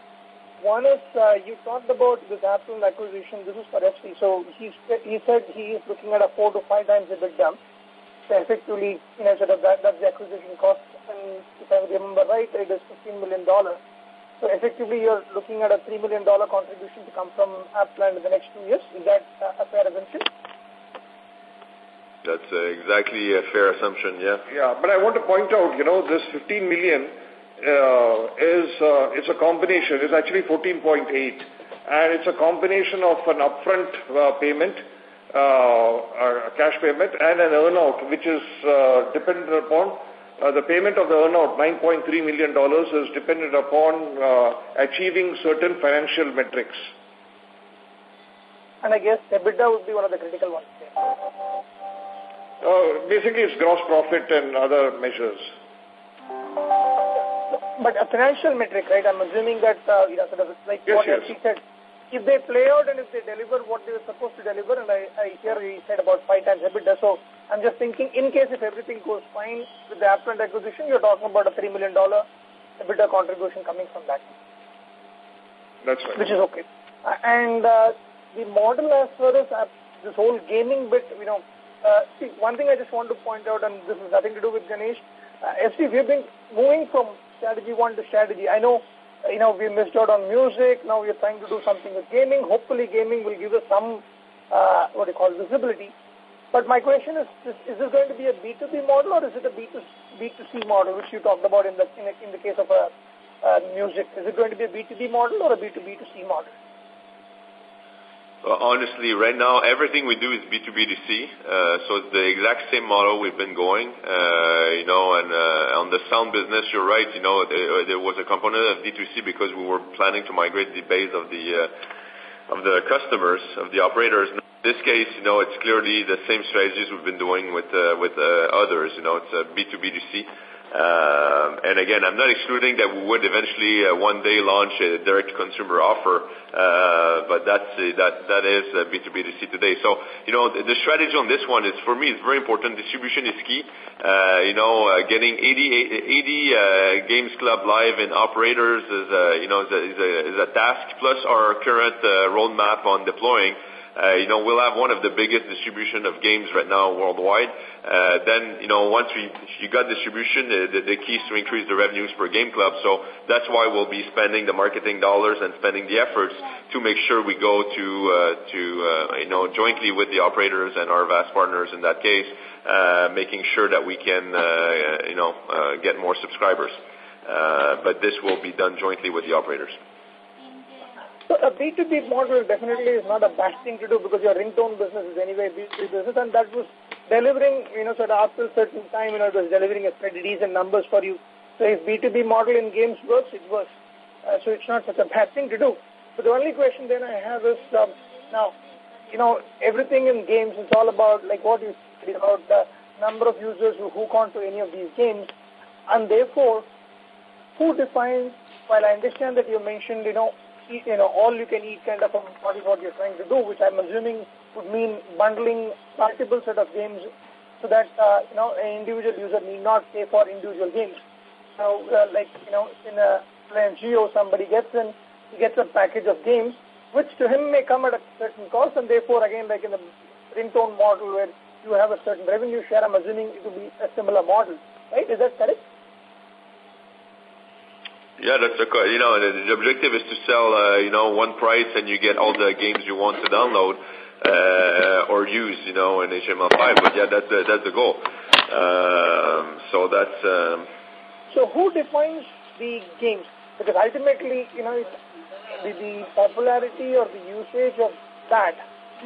one is, uh, you talked about this Apple acquisition. This is for FC. So he's, he said he is looking at a four to five times EBITDA. So effectively, you know, sort of that, that's the acquisition cost. And if I remember right, it is $15 million. So effectively, you're looking at a $3 million contribution to come from Appland in the next two years. Is that a fair assumption? That's uh, exactly a fair assumption, yeah. Yeah, but I want to point out, you know, this 15 million uh, is uh, it's a combination. It's actually 14.8, and it's a combination of an upfront uh, payment, uh, a cash payment, and an earnout, which is uh, dependent upon uh, the payment of the earnout, $9.3 million, is dependent upon uh, achieving certain financial metrics. And I guess EBITDA would be one of the critical ones. Uh, basically, it's gross profit and other measures. But a financial metric, right? I'm assuming that, uh, you know, sort of like yes, what yes. said, if they play out and if they deliver what they were supposed to deliver, and I, I hear he said about five times EBITDA, so I'm just thinking, in case if everything goes fine with the Appland acquisition, you're talking about a $3 million EBITDA contribution coming from that. That's right. Which is okay. Uh, and uh, the model as far as uh, this whole gaming bit, you know, uh, see, one thing I just want to point out, and this has nothing to do with Ganesh, uh, we've been moving from strategy one to strategy. I know, you know, we missed out on music. Now we're trying to do something with gaming. Hopefully gaming will give us some, uh, what do you call, visibility. But my question is, is, is this going to be a B2B model or is it a B2, B2C model, which you talked about in the, in, a, in the case of a, uh, music? Is it going to be a B2B model or a B2B2C model? Well, honestly, right now, everything we do is B2B2C. Uh, so it's the exact same model we've been going. Uh, you know, and uh, on the sound business, you're right. You know, there, was a component of D2C because we were planning to migrate the base of the uh, of the customers, of the operators. In this case, you know, it's clearly the same strategies we've been doing with uh, with uh, others. You know, it's a B2B2C. Um, and again, I'm not excluding that we would eventually uh, one day launch a direct-to-consumer offer, uh, but that's uh, that that is uh, B2B2C today. So, you know, the, strategy on this one is for me it's very important. Distribution is key. Uh, you know, uh, getting 80, 80 games club live in operators is you know is a, is a, is a task. Plus our current roadmap on deploying. Uh, you know, we'll have one of the biggest distribution of games right now worldwide. Uh, then, you know, once we, you got distribution, the, key is to increase the revenues per game club. So that's why we'll be spending the marketing dollars and spending the efforts to make sure we go to, uh, to you know, jointly with the operators and our vast partners in that case, making sure that we can, you know, get more subscribers. But this will be done jointly with the operators. So a B2B model definitely is not a bad thing to do because your ringtone business is anyway B2B business and that was delivering, you know, sort of after a certain time, you know, it was delivering a pretty decent numbers for you. So if B2B model in games works, it works. Uh, so it's not such a bad thing to do. But the only question then I have is, um, now, you know, everything in games is all about, like what you said about the number of users who hook on to any of these games. And therefore, who defines, while I understand that you mentioned, you know, eat, you know, all you can eat kind of a what is what you're trying to do, which I'm assuming would mean bundling multiple set of games so that, uh, you know, an individual user need not pay for individual games. So, uh, like, you know, in a Reliance Jio, somebody gets in, he gets a package of games, which to him may come at a certain cost, and therefore, again, like in the ringtone model where you have a certain revenue share, I'm assuming it will be a similar model, right? Is that correct? Yeah, that's a, you know, the, objective is to sell, uh, you know, one price and you get all the games you want to download, uh, or use, you know, in HTML5. But yeah, that's the, that's the goal. Um, so that's, um, So who defines the games? Because ultimately, you know, the, the popularity or the usage of that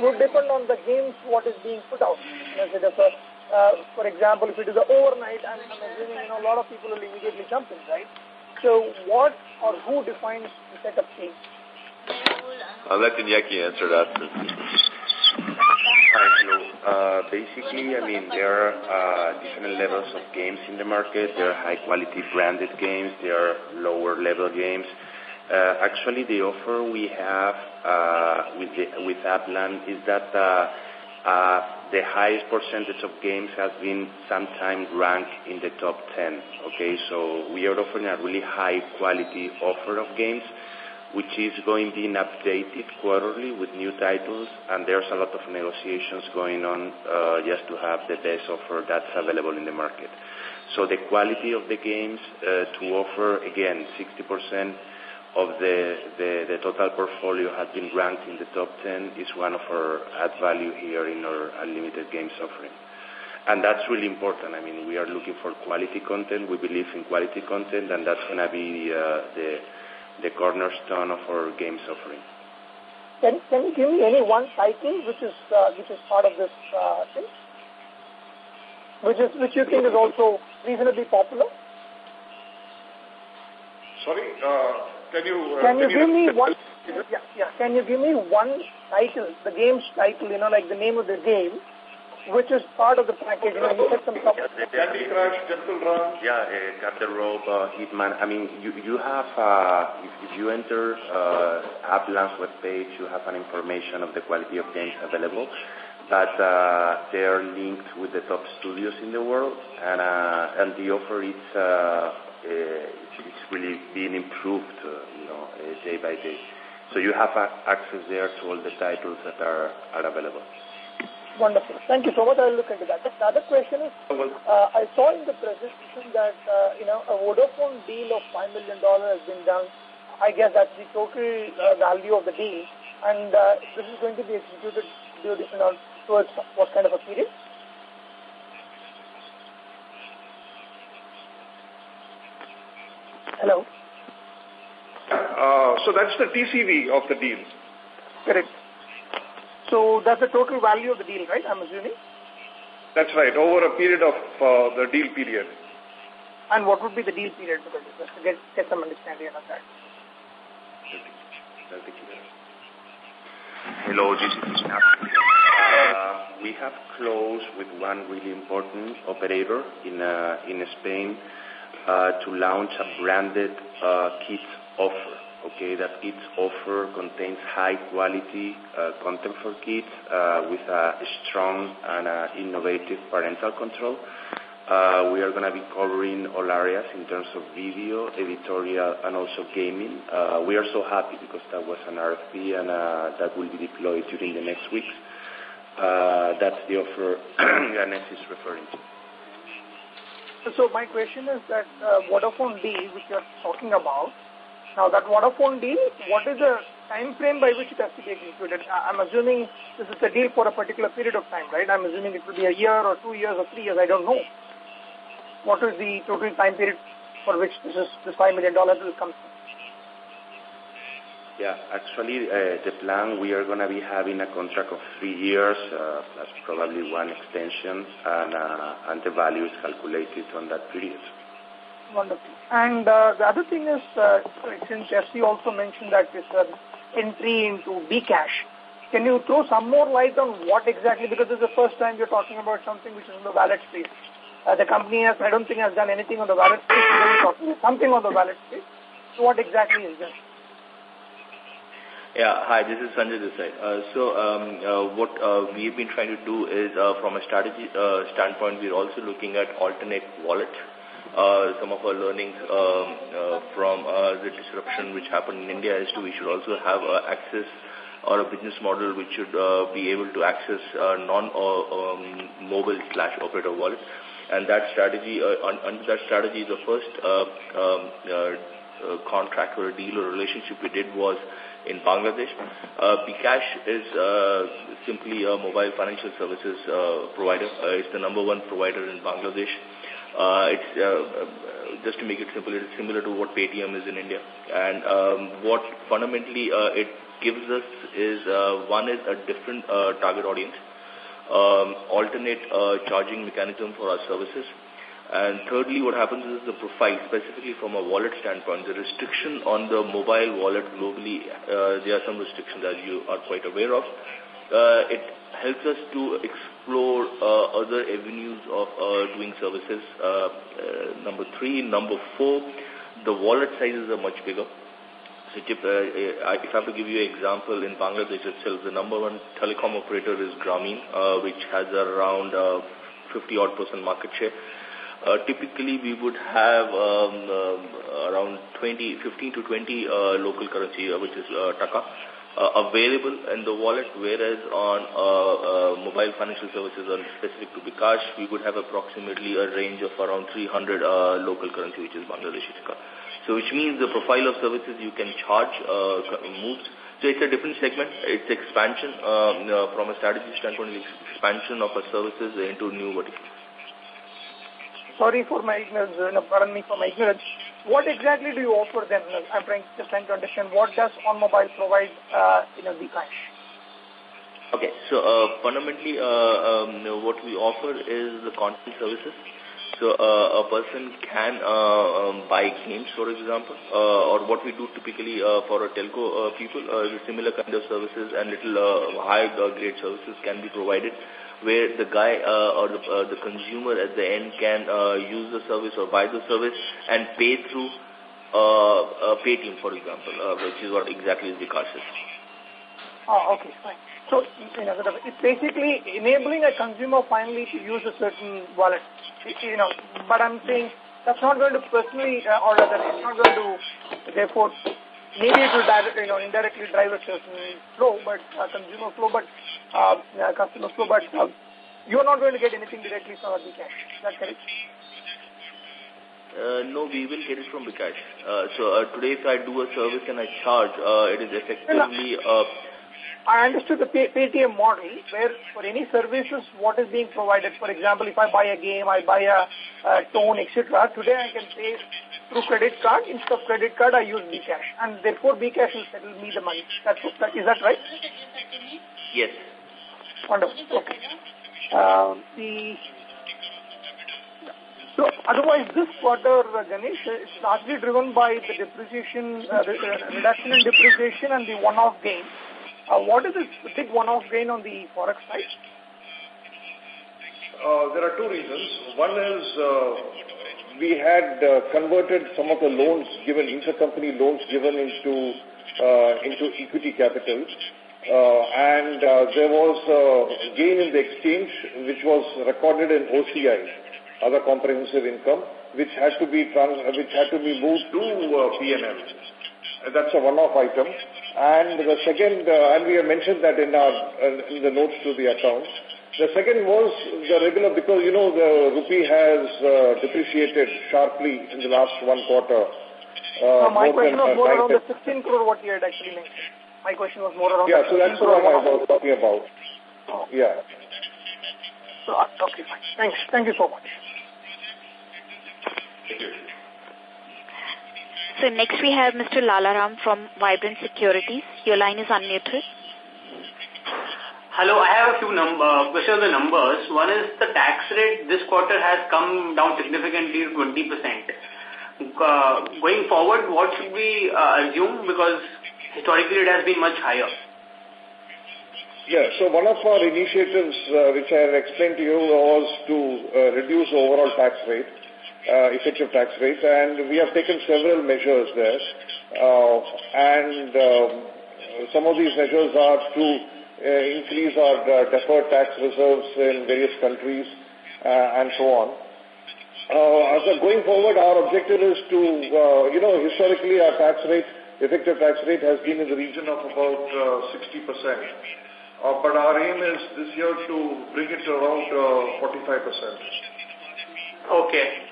would depend on the games what is being put out. You know, so uh, for example, if it is overnight, I'm, I'm assuming you know a lot of people will immediately jump in, right? So what or who defines the set of games? I'll let Iñaki answer that. Hi. Uh, basically, I mean, there are uh, different levels of games in the market. There are high-quality branded games. There are lower-level games. Uh, actually, the offer we have uh, with, the, with Appland is that uh, uh, the highest percentage of games has been sometimes ranked in the top 10. Okay, so we are offering a really high-quality offer of games which is going being updated quarterly with new titles, and there's a lot of negotiations going on uh, just to have the best offer that's available in the market. So the quality of the games uh, to offer, again, 60% of the, the, the, total portfolio has been ranked in the top 10 is one of our add value here in our unlimited games offering. And that's really important. I mean, we are looking for quality content. We believe in quality content, and that's going to be uh, the the cornerstone of our games offering. Can, can you give me any one title which is uh, which is part of this uh, thing? Which is which you think is also reasonably popular? Sorry, uh, can you uh, can you can give you me *laughs* one? Yeah, yeah. Can you give me one title, the game's title? You know, like the name of the game, which is part of the package. You know, you said some stuff. Candy Crush, Temple Run. Yeah, uh, Captain Rope, uh, Hitman. I mean, you you have uh, if, if you enter uh, Appland's webpage, you have an information of the quality of games available. But uh, they are linked with the top studios in the world, and uh, and the offer is uh, uh, it's really being improved, uh, you know, uh, day by day. So you have access there to all the titles that are are available. Wonderful. Thank you so much. I'll look into that. The other question is, uh, I saw in the presentation that, uh, you know, a Vodafone deal of $5 million has been done. I guess that's the total uh, value of the deal. And uh, this is going to be executed you know, towards what kind of a period? Hello? Uh, so that's the TCV of the deal. Correct. So that's the total value of the deal, right, I'm assuming? That's right, over a period of uh, the deal period. And what would be the deal period? Because just to get, get some understanding of that. Hello, this is uh, We have closed with one really important operator in, uh, in Spain to launch a branded uh, kit offer okay, that kids offer contains high quality uh, content for kids uh, with a strong and uh, innovative parental control. Uh, we are going to be covering all areas in terms of video, editorial, and also gaming. Uh, we are so happy because that was an RFP and uh, that will be deployed during the next weeks. that's the offer *clears throat* Ganesh is referring to. So my question is that uh, Vodafone deal, which you are talking about, now, that Vodafone deal, what is the time frame by which it has to be executed? I'm assuming this is a deal for a particular period of time, right? I'm assuming it will be a year or two years or three years. I don't know. What is the total time period for which this is this $5 million will come yeah, actually, uh, the plan, we are going to be having a contract of three years, uh, plus probably one extension, and, uh, and the value is calculated on that period. Wonderful. And uh, the other thing is, uh, since FC also mentioned that this uh, entry into Bkash, can you throw some more light on what exactly, because this is the first time you're talking about something which is in the wallet space. Uh, the company has, I don't think, has done anything on the wallet space. Something on the wallet space. So what exactly is this? Yeah, hi, this is Sanjay Desai. Uh, so um, uh, what uh, we've been trying to do is, uh, from a strategy uh, standpoint, we're also looking at alternate wallet uh, some of our learnings um, uh, from uh, the disruption which happened in India is to we should also have uh, access or a business model which should uh, be able to access uh, non-mobile uh, um, slash operator wallet. And that strategy, uh, under that strategy, the first uh, um, uh, uh, contract or deal or relationship we did was in Bangladesh. Uh, Bkash is uh, simply a mobile financial services uh, provider. Uh, it's the number one provider in Bangladesh. Uh, it's uh, uh, just to make it simple, it's similar to what Paytm is in India. And um, what fundamentally uh, it gives us is uh, one is a different uh, target audience, um, alternate uh, charging mechanism for our services. And thirdly, what happens is the profile, specifically from a wallet standpoint, the restriction on the mobile wallet globally, uh, there are some restrictions as you are quite aware of. Uh, it helps us to explore uh, other avenues of doing services. Uh, uh, number three. Number four, the wallet sizes are much bigger. So if, if I have to give you an example, in Bangladesh itself, the number one telecom operator is Grameen, which has around uh, 50 odd percent market share. Uh, typically, we would have um, uh, around 20, 15 to 20 uh, local currency, uh, which is uh, taka, uh, available in the wallet, whereas on mobile financial services or specific to Bkash, we would have approximately a range of around 300 uh, local currency, which is Bangladeshi taka. So which means the profile of services you can charge moves. So it's a different segment. It's expansion um, from a strategy standpoint, expansion of our services into new verticals sorry for my ignorance, know, pardon me for my ignorance. What exactly do you offer them? I'm trying, just trying to understand what does OnMobile provide, uh, you know, Bkash? Okay, so uh, fundamentally, uh, um, what we offer is the content services. So uh, a person can uh, um, buy games, for example, uh, or what we do typically uh, for a telco uh, people, uh, similar kind of services and little high grade services can be provided where the guy uh, or the, uh, the consumer at the end can uh, use the service or buy the service and pay through uh, uh, Paytm, for example, uh, which is what exactly is the car system. Oh, okay, fine. So, you know, it's basically enabling a consumer finally to use a certain wallet. You know, but I'm saying that's not going to personally, uh, or rather, it's not going to, therefore, maybe it will direct, you know, indirectly drive a certain flow, but uh, consumer flow, but uh, uh, customer flow, but uh, you're not going to get anything directly from Bkash. Is that correct? Uh, no, we will get it from Bkash. Uh, so uh, today if I do a service and I charge, uh, it is effectively... Uh, I understood the Paytm model where for any services what is being provided. For example, if I buy a game, I buy a, a tone, etc. Today I can pay through credit card. Instead of credit card, I use Bkash. And therefore, Bkash will settle me the money. That's, that, is that right? Yes. Wonderful. Okay. Uh, the, so otherwise, this quarter, uh, Ganesh, is largely driven by the depreciation, uh, the uh, reduction in depreciation and the one-off gain. Uh, what is this big one-off gain on the forex side? Uh, there are two reasons. One is uh, we had uh, converted some of the loans given, intercompany loans given into uh, into equity capital. Uh, and uh, there was a gain in the exchange which was recorded in OCI, other comprehensive income, which had to be trans which had to be moved to uh, PNL. That's a one-off item. And the second, uh, and we have mentioned that in our uh, in the notes to the account. the second was the regular, because, you know, the rupee has uh, depreciated sharply in the last one quarter. Uh, no, my question was more around the 16 crore what you had actually mentioned. My question was more around Yeah, so that's what I was talking about. Oh. Yeah. So, okay, fine. Thanks. Thank you so much. Thank you. So next we have Mr. Lalaram from Vibrant Securities. Your line is unmuted. Hello, I have a few number, uh, questions on the numbers. One is the tax rate this quarter has come down significantly to 20%. Uh, going forward, what should we uh, assume? Because historically it has been much higher. Yeah, so one of our initiatives uh, which I have explained to you was to uh, reduce overall tax rate, uh, effective tax rate, and we have taken several measures there. Uh, and um, some of these measures are to uh, increase our uh, deferred tax reserves in various countries uh, and so on. uh, going forward, our objective is to, uh, you know, historically our tax rate, effective tax rate has been in the region of about uh, 60%. Uh, but our aim is this year to bring it to around uh, 45%. Okay.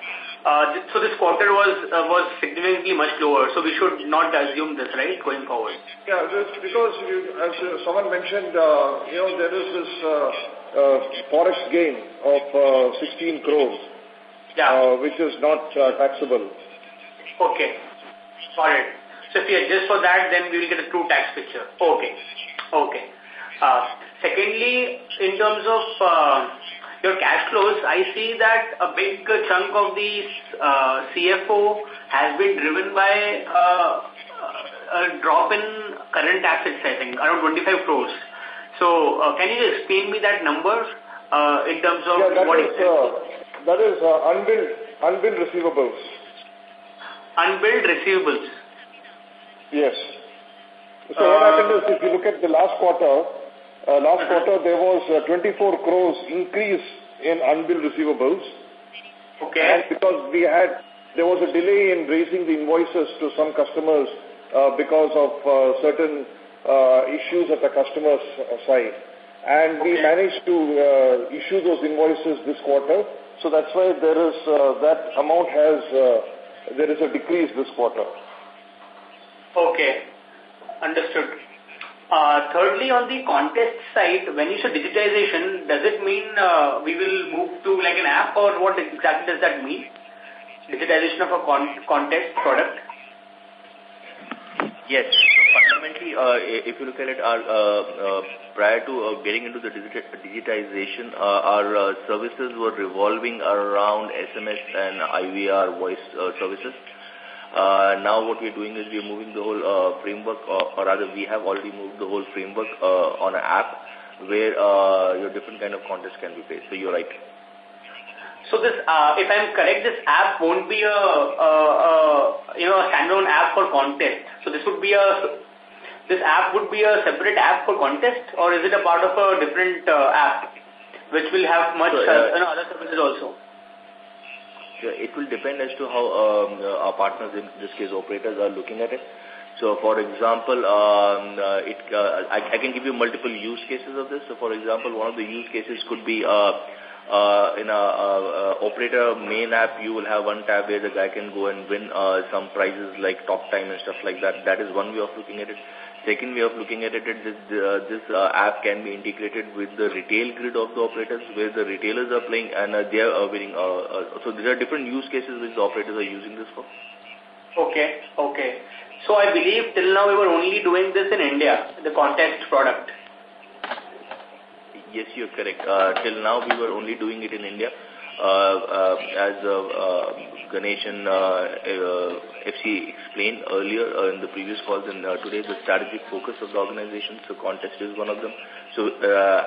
Uh, so this quarter was uh, was significantly much lower, so we should not assume this, right, going forward? Yeah, because you, as uh, someone mentioned, uh, you know, there is this uh, uh, forex gain of uh, 16 crores, yeah. uh, which is not uh, taxable. Okay, got it. So if we adjust for that, then we will get a true tax picture. Okay, okay. Uh, secondly, in terms of uh, your cash flows, I see that a big chunk of the uh, CFO has been driven by uh, a drop in current assets, I think, around 25 crores. So, uh, can you explain me that number uh, in terms of yeah, that what is, uh, that is uh, unbilled, unbilled receivables. Unbilled receivables. Yes. So what happened is, if you look at the last quarter, uh, last quarter there was uh, 24 crores increase in unbilled receivables. Okay. And because we had, there was a delay in raising the invoices to some customers uh, because of uh, certain uh, issues at the customer's side. And we managed to uh, issue those invoices this quarter. So that's why there is, uh, that amount has, uh, there is a decrease this quarter. Okay, understood. Uh, thirdly, on the contest side, when you say digitization, does it mean uh, we will move to like an app or what exactly does that mean? Digitization of a con contest product? Yes. Fundamentally, uh, if you look at it, our, uh, uh, prior to uh, getting into the digit digitization, our services were revolving around SMS and IVR voice services. Uh, now what we're doing is we're moving the whole uh, framework, uh, or rather we have already moved the whole framework uh, on an app where uh, your different kind of contests can be placed. So you're right. So this, uh, if I'm correct, this app won't be a, a, a you know a standalone app for contest. So this would be a this app would be a separate app for contest, or is it a part of a different uh, app which will have much So, you know, other services also? Yeah, It will depend as to how um, uh, our partners, in this case operators, are looking at it. So, for example, um, uh, it, uh, I, I can give you multiple use cases of this. So, for example, one of the use cases could be uh, uh, in a uh, uh, operator main app, you will have one tab where the guy can go and win uh, some prizes like talk time and stuff like that. That is one way of looking at it. Second way of looking at it, is this, uh, this uh, app can be integrated with the retail grid of the operators where the retailers are playing and uh, they are uh, winning. Uh, uh, so there are different use cases which the operators are using this for. Okay, okay. So I believe till now we were only doing this in India, the contest product. Yes, you're correct. Uh, till now, we were only doing it in India. Uh, uh, as uh, Ganesh and uh, FC explained earlier in the previous calls and today, the strategic focus of the organization, so contest is one of them. So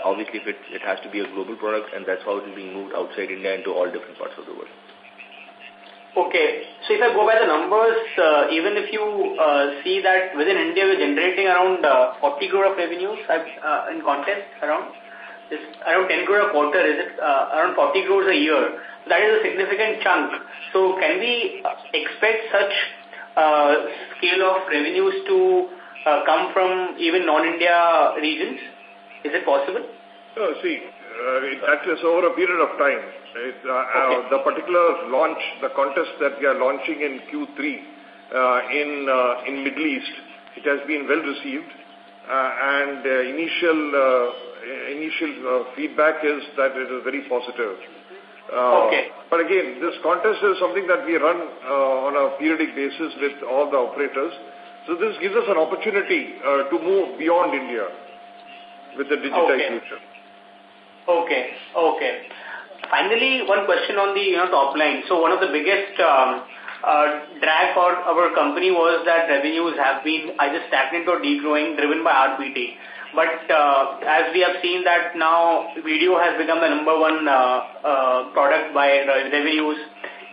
obviously, if it, it has to be a global product, and that's how it is being moved outside India into all different parts of the world. Okay. So if I go by the numbers, uh, even if you uh, see that within India we're generating around uh, 40 crore of revenues uh, in contest around, is around 10 crore a quarter, is it uh, around 40 crores a year? That is a significant chunk. So can we expect such uh, scale of revenues to uh, come from even non-India regions? Is it possible? No, see, uh, it, that is over a period of time. It, uh, uh, the particular launch, the contest that we are launching in Q3 uh, in uh, in Middle East, it has been well received, uh, and uh, initial uh, initial uh, feedback is that it is very positive. Uh, Okay. But again, this contest is something that we run uh, on a periodic basis with all the operators. So this gives us an opportunity uh, to move beyond India with the digitization. Okay, okay. Finally, one question on the you know, top line. So one of the biggest um, uh, drag for our company was that revenues have been either stagnant or degrowing driven by RBT. But uh, as we have seen that now video has become the number one uh, uh, product by revenues,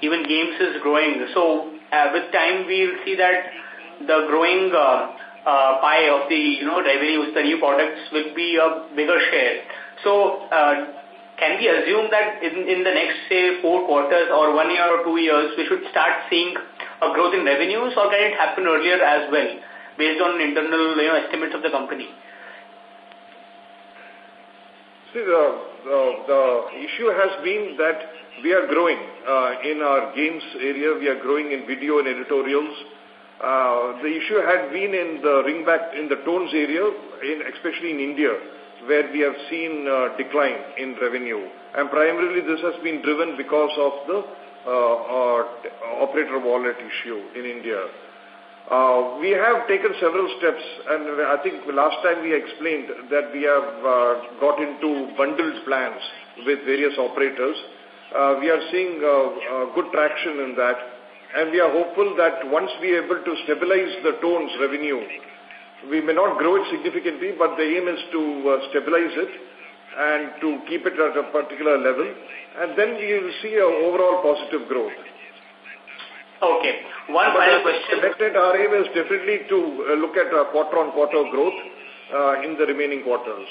even games is growing. So uh, with time we'll see that the growing uh, uh, pie of the you know revenues, the new products will be a bigger share. So uh, can we assume that in, in the next, say, four quarters or one year or two years, we should start seeing a growth in revenues or can it happen earlier as well based on internal you know, estimates of the company? See, the, the, the issue has been that we are growing uh, in our games area. We are growing in video and editorials. Uh, the issue had been in the ringback, in the tones area, in, especially in India, where we have seen uh, decline in revenue. And primarily this has been driven because of the uh, operator wallet issue in India. Uh, we have taken several steps, and I think last time we explained that we have uh, got into bundled plans with various operators. Uh, we are seeing uh, uh, good traction in that, and we are hopeful that once we are able to stabilize the tones revenue, we may not grow it significantly, but the aim is to uh, stabilize it and to keep it at a particular level, and then we will see an overall positive growth. Okay. One final question. Connected, our aim is definitely to uh, look at quarter-on-quarter -quarter growth uh, in the remaining quarters.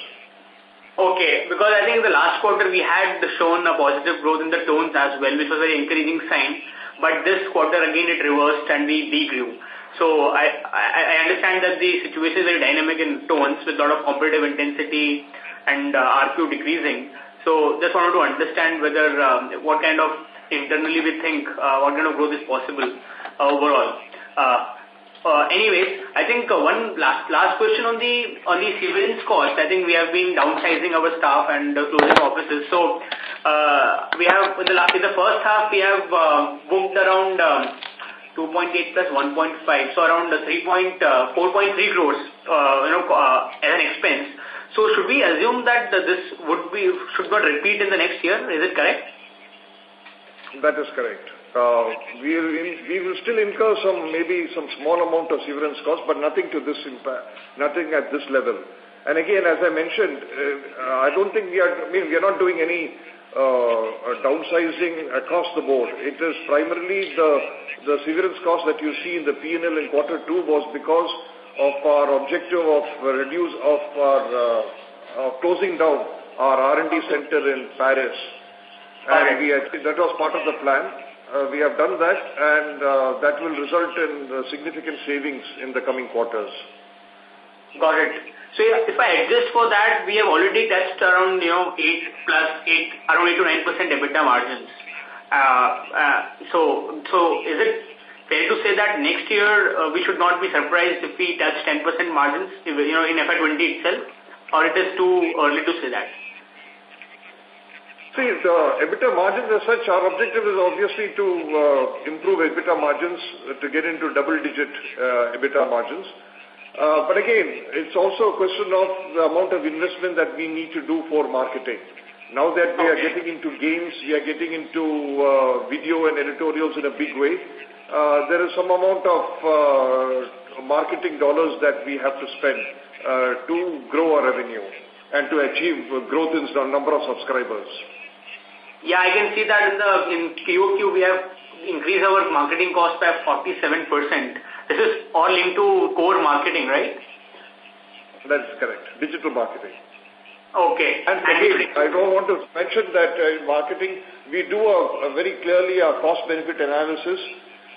Okay, because I think in the last quarter we had shown a positive growth in the tones as well, which was a very encouraging sign. But this quarter again it reversed and we degrew. So I, I, I understand that the situation is very dynamic in tones with a lot of competitive intensity and uh, ARPU decreasing. So just wanted to understand whether um, what kind of internally we think uh, what kind of growth is possible uh, overall. Uh, uh, anyways, I think uh, one last last question on the on the severance cost. I think we have been downsizing our staff and uh, closing offices. So uh, we have in the last in the first half we have uh, booked around um, 2.8 plus 1.5, so around 3.4.3 uh, crores, uh, you know, uh, as an expense. So should we assume that this would be should not repeat in the next year? Is it correct? That is correct. Uh, we, we will still incur some, maybe some small amount of severance costs, but nothing to this impact, nothing at this level. And again, as I mentioned, uh, I don't think we are, I mean, we are not doing any uh, downsizing across the board. It is primarily the, the severance cost that you see in the P&L in quarter two was because of our objective of reduce of our uh, of closing down our R&D center in Paris and we that was part of the plan. Uh, we have done that, and uh, that will result in uh, significant savings in the coming quarters. Got it. So if I adjust for that, we have already touched around, you know, 8 plus 8, around 8 to 9% EBITDA margins. Uh, uh, so, so is it fair to say that next year uh, we should not be surprised if we touch 10% margins, you know, in FY20 itself? Or it is too early to say that? See, the EBITDA margins as such, our objective is obviously to uh, improve EBITDA margins uh, to get into double-digit uh, EBITDA margins. Uh, but again, it's also a question of the amount of investment that we need to do for marketing. Now that we are getting into games, we are getting into uh, video and editorials in a big way, uh, there is some amount of uh, marketing dollars that we have to spend uh, to grow our revenue and to achieve growth in the number of subscribers. Yeah, I can see that in the in QOQ we have increased our marketing cost by 47%. This is all into core marketing, right? That's correct. Digital marketing. Okay. And again, I don't want to mention that uh, in marketing, we do a, a very clearly a cost-benefit analysis.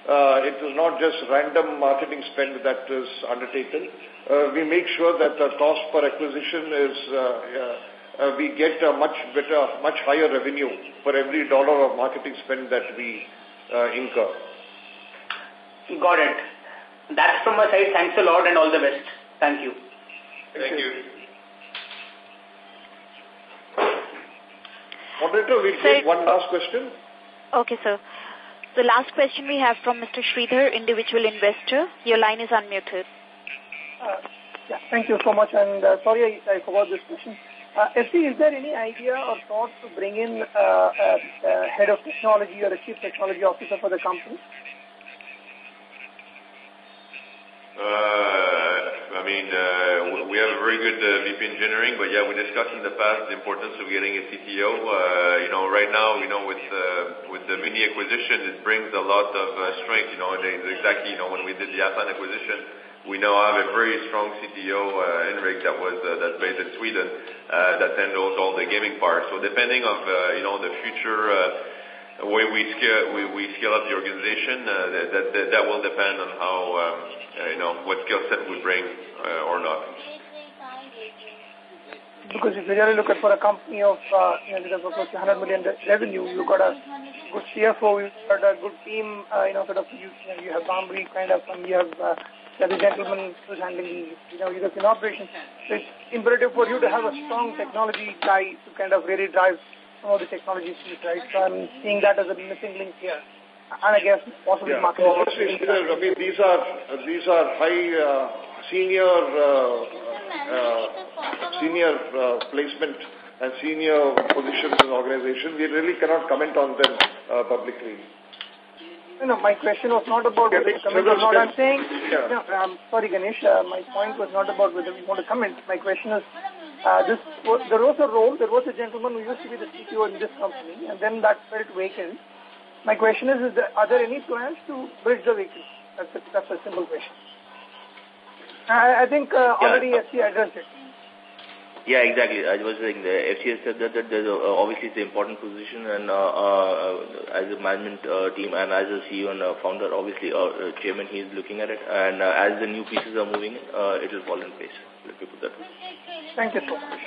Uh, it is not just random marketing spend that is undertaken. Uh, we make sure that the cost per acquisition is uh, uh, we get a much better, much higher revenue for every dollar of marketing spend that we uh, incur. Got it. That's from my side. Thanks a lot and all the best. Thank you. Thank you. Moderator, we'll take one last question. Okay, sir. The last question we have from Mr. Sridhar, individual investor. Your line is unmuted. Uh, yeah, thank you so much. And uh, sorry I, I forgot this question. Uh, FC, is there any idea or thought to bring in uh, a, a head of technology or a chief technology officer for the company? Uh, I mean, uh, we have a very good uh, VP engineering, but yeah, we discussed in the past the importance of getting a CTO. Uh, you know, right now, you know, with uh, with the mini acquisition, it brings a lot of uh, strength. You know, exactly, you know, when we did the Appland acquisition, we now have a very strong CTO, Henrik, uh, that was uh, that's based in Sweden, uh, that handles all the gaming part. So depending know the future way we scale we, we scale up the organization, that, that that will depend on how um, you know what skill set we bring or not. Because if you really look at for a company of uh, you know, close to 100 million revenue, you've got a good CFO, you've got a good team, uh, you know, sort of you, you, know, you have Bambri kind of, and you have uh, the gentleman who's handling, you know, European operations. So it's imperative for you to have a strong technology guy to kind of really drive some of the technology right? So I'm seeing that as a missing link here. And I guess possibly yeah. marketing. I mean, these are, these are high, uh, senior, uh, uh, senior uh, placement and senior positions in the organization. We really cannot comment on them uh, publicly. No, my question was not about whether you comment or not. I'm saying, yeah. no, um, sorry, Ganesh, uh, my point was not about whether you want to comment. My question is, uh, this there was a role, there was a gentleman who used to be the CTO in this company, and then that felt vacant. My question is, is there, are there any plans to bridge the vacancy? That's a, that's a simple question. I, I think uh, yeah. already FC addressed it. Yeah, exactly. I was saying the FCS said that, that there's a, uh, obviously it's an important position and uh, uh, as a management uh, team and as a CEO and uh, founder, obviously uh, uh, chairman, he's looking at it and uh, as the new pieces are moving uh, it will fall in place. Let me put that way. Thank you so much.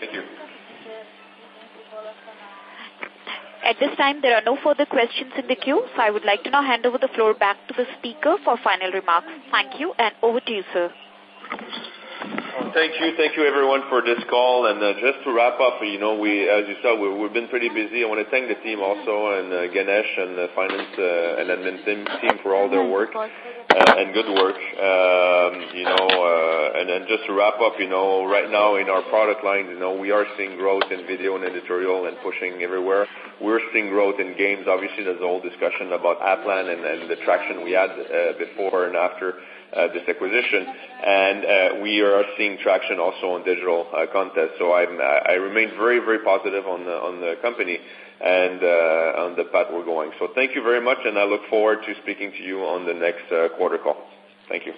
Thank you. At this time, there are no further questions in the queue, so I would like to now hand over the floor back to the speaker for final remarks. Thank you, and over to you, sir. Thank you. Thank you, everyone, for this call. And uh, just to wrap up, you know, we, as you saw, we, we've been pretty busy. I want to thank the team also, and uh, Ganesh and the finance uh, and admin team, team for all their work uh, and good work. Um, you know, uh, and then just to wrap up, you know, right now in our product lines, you know, we are seeing growth in video and editorial and pushing everywhere. We're seeing growth in games. Obviously, there's a whole discussion about Appland and, and the traction we had uh, before and after this acquisition. And uh, we are seeing traction also on digital uh, content. So I'm, I remain very, very positive on the, on the company and uh, on the path we're going. So thank you very much, and I look forward to speaking to you on the next uh, quarter call. Thank you.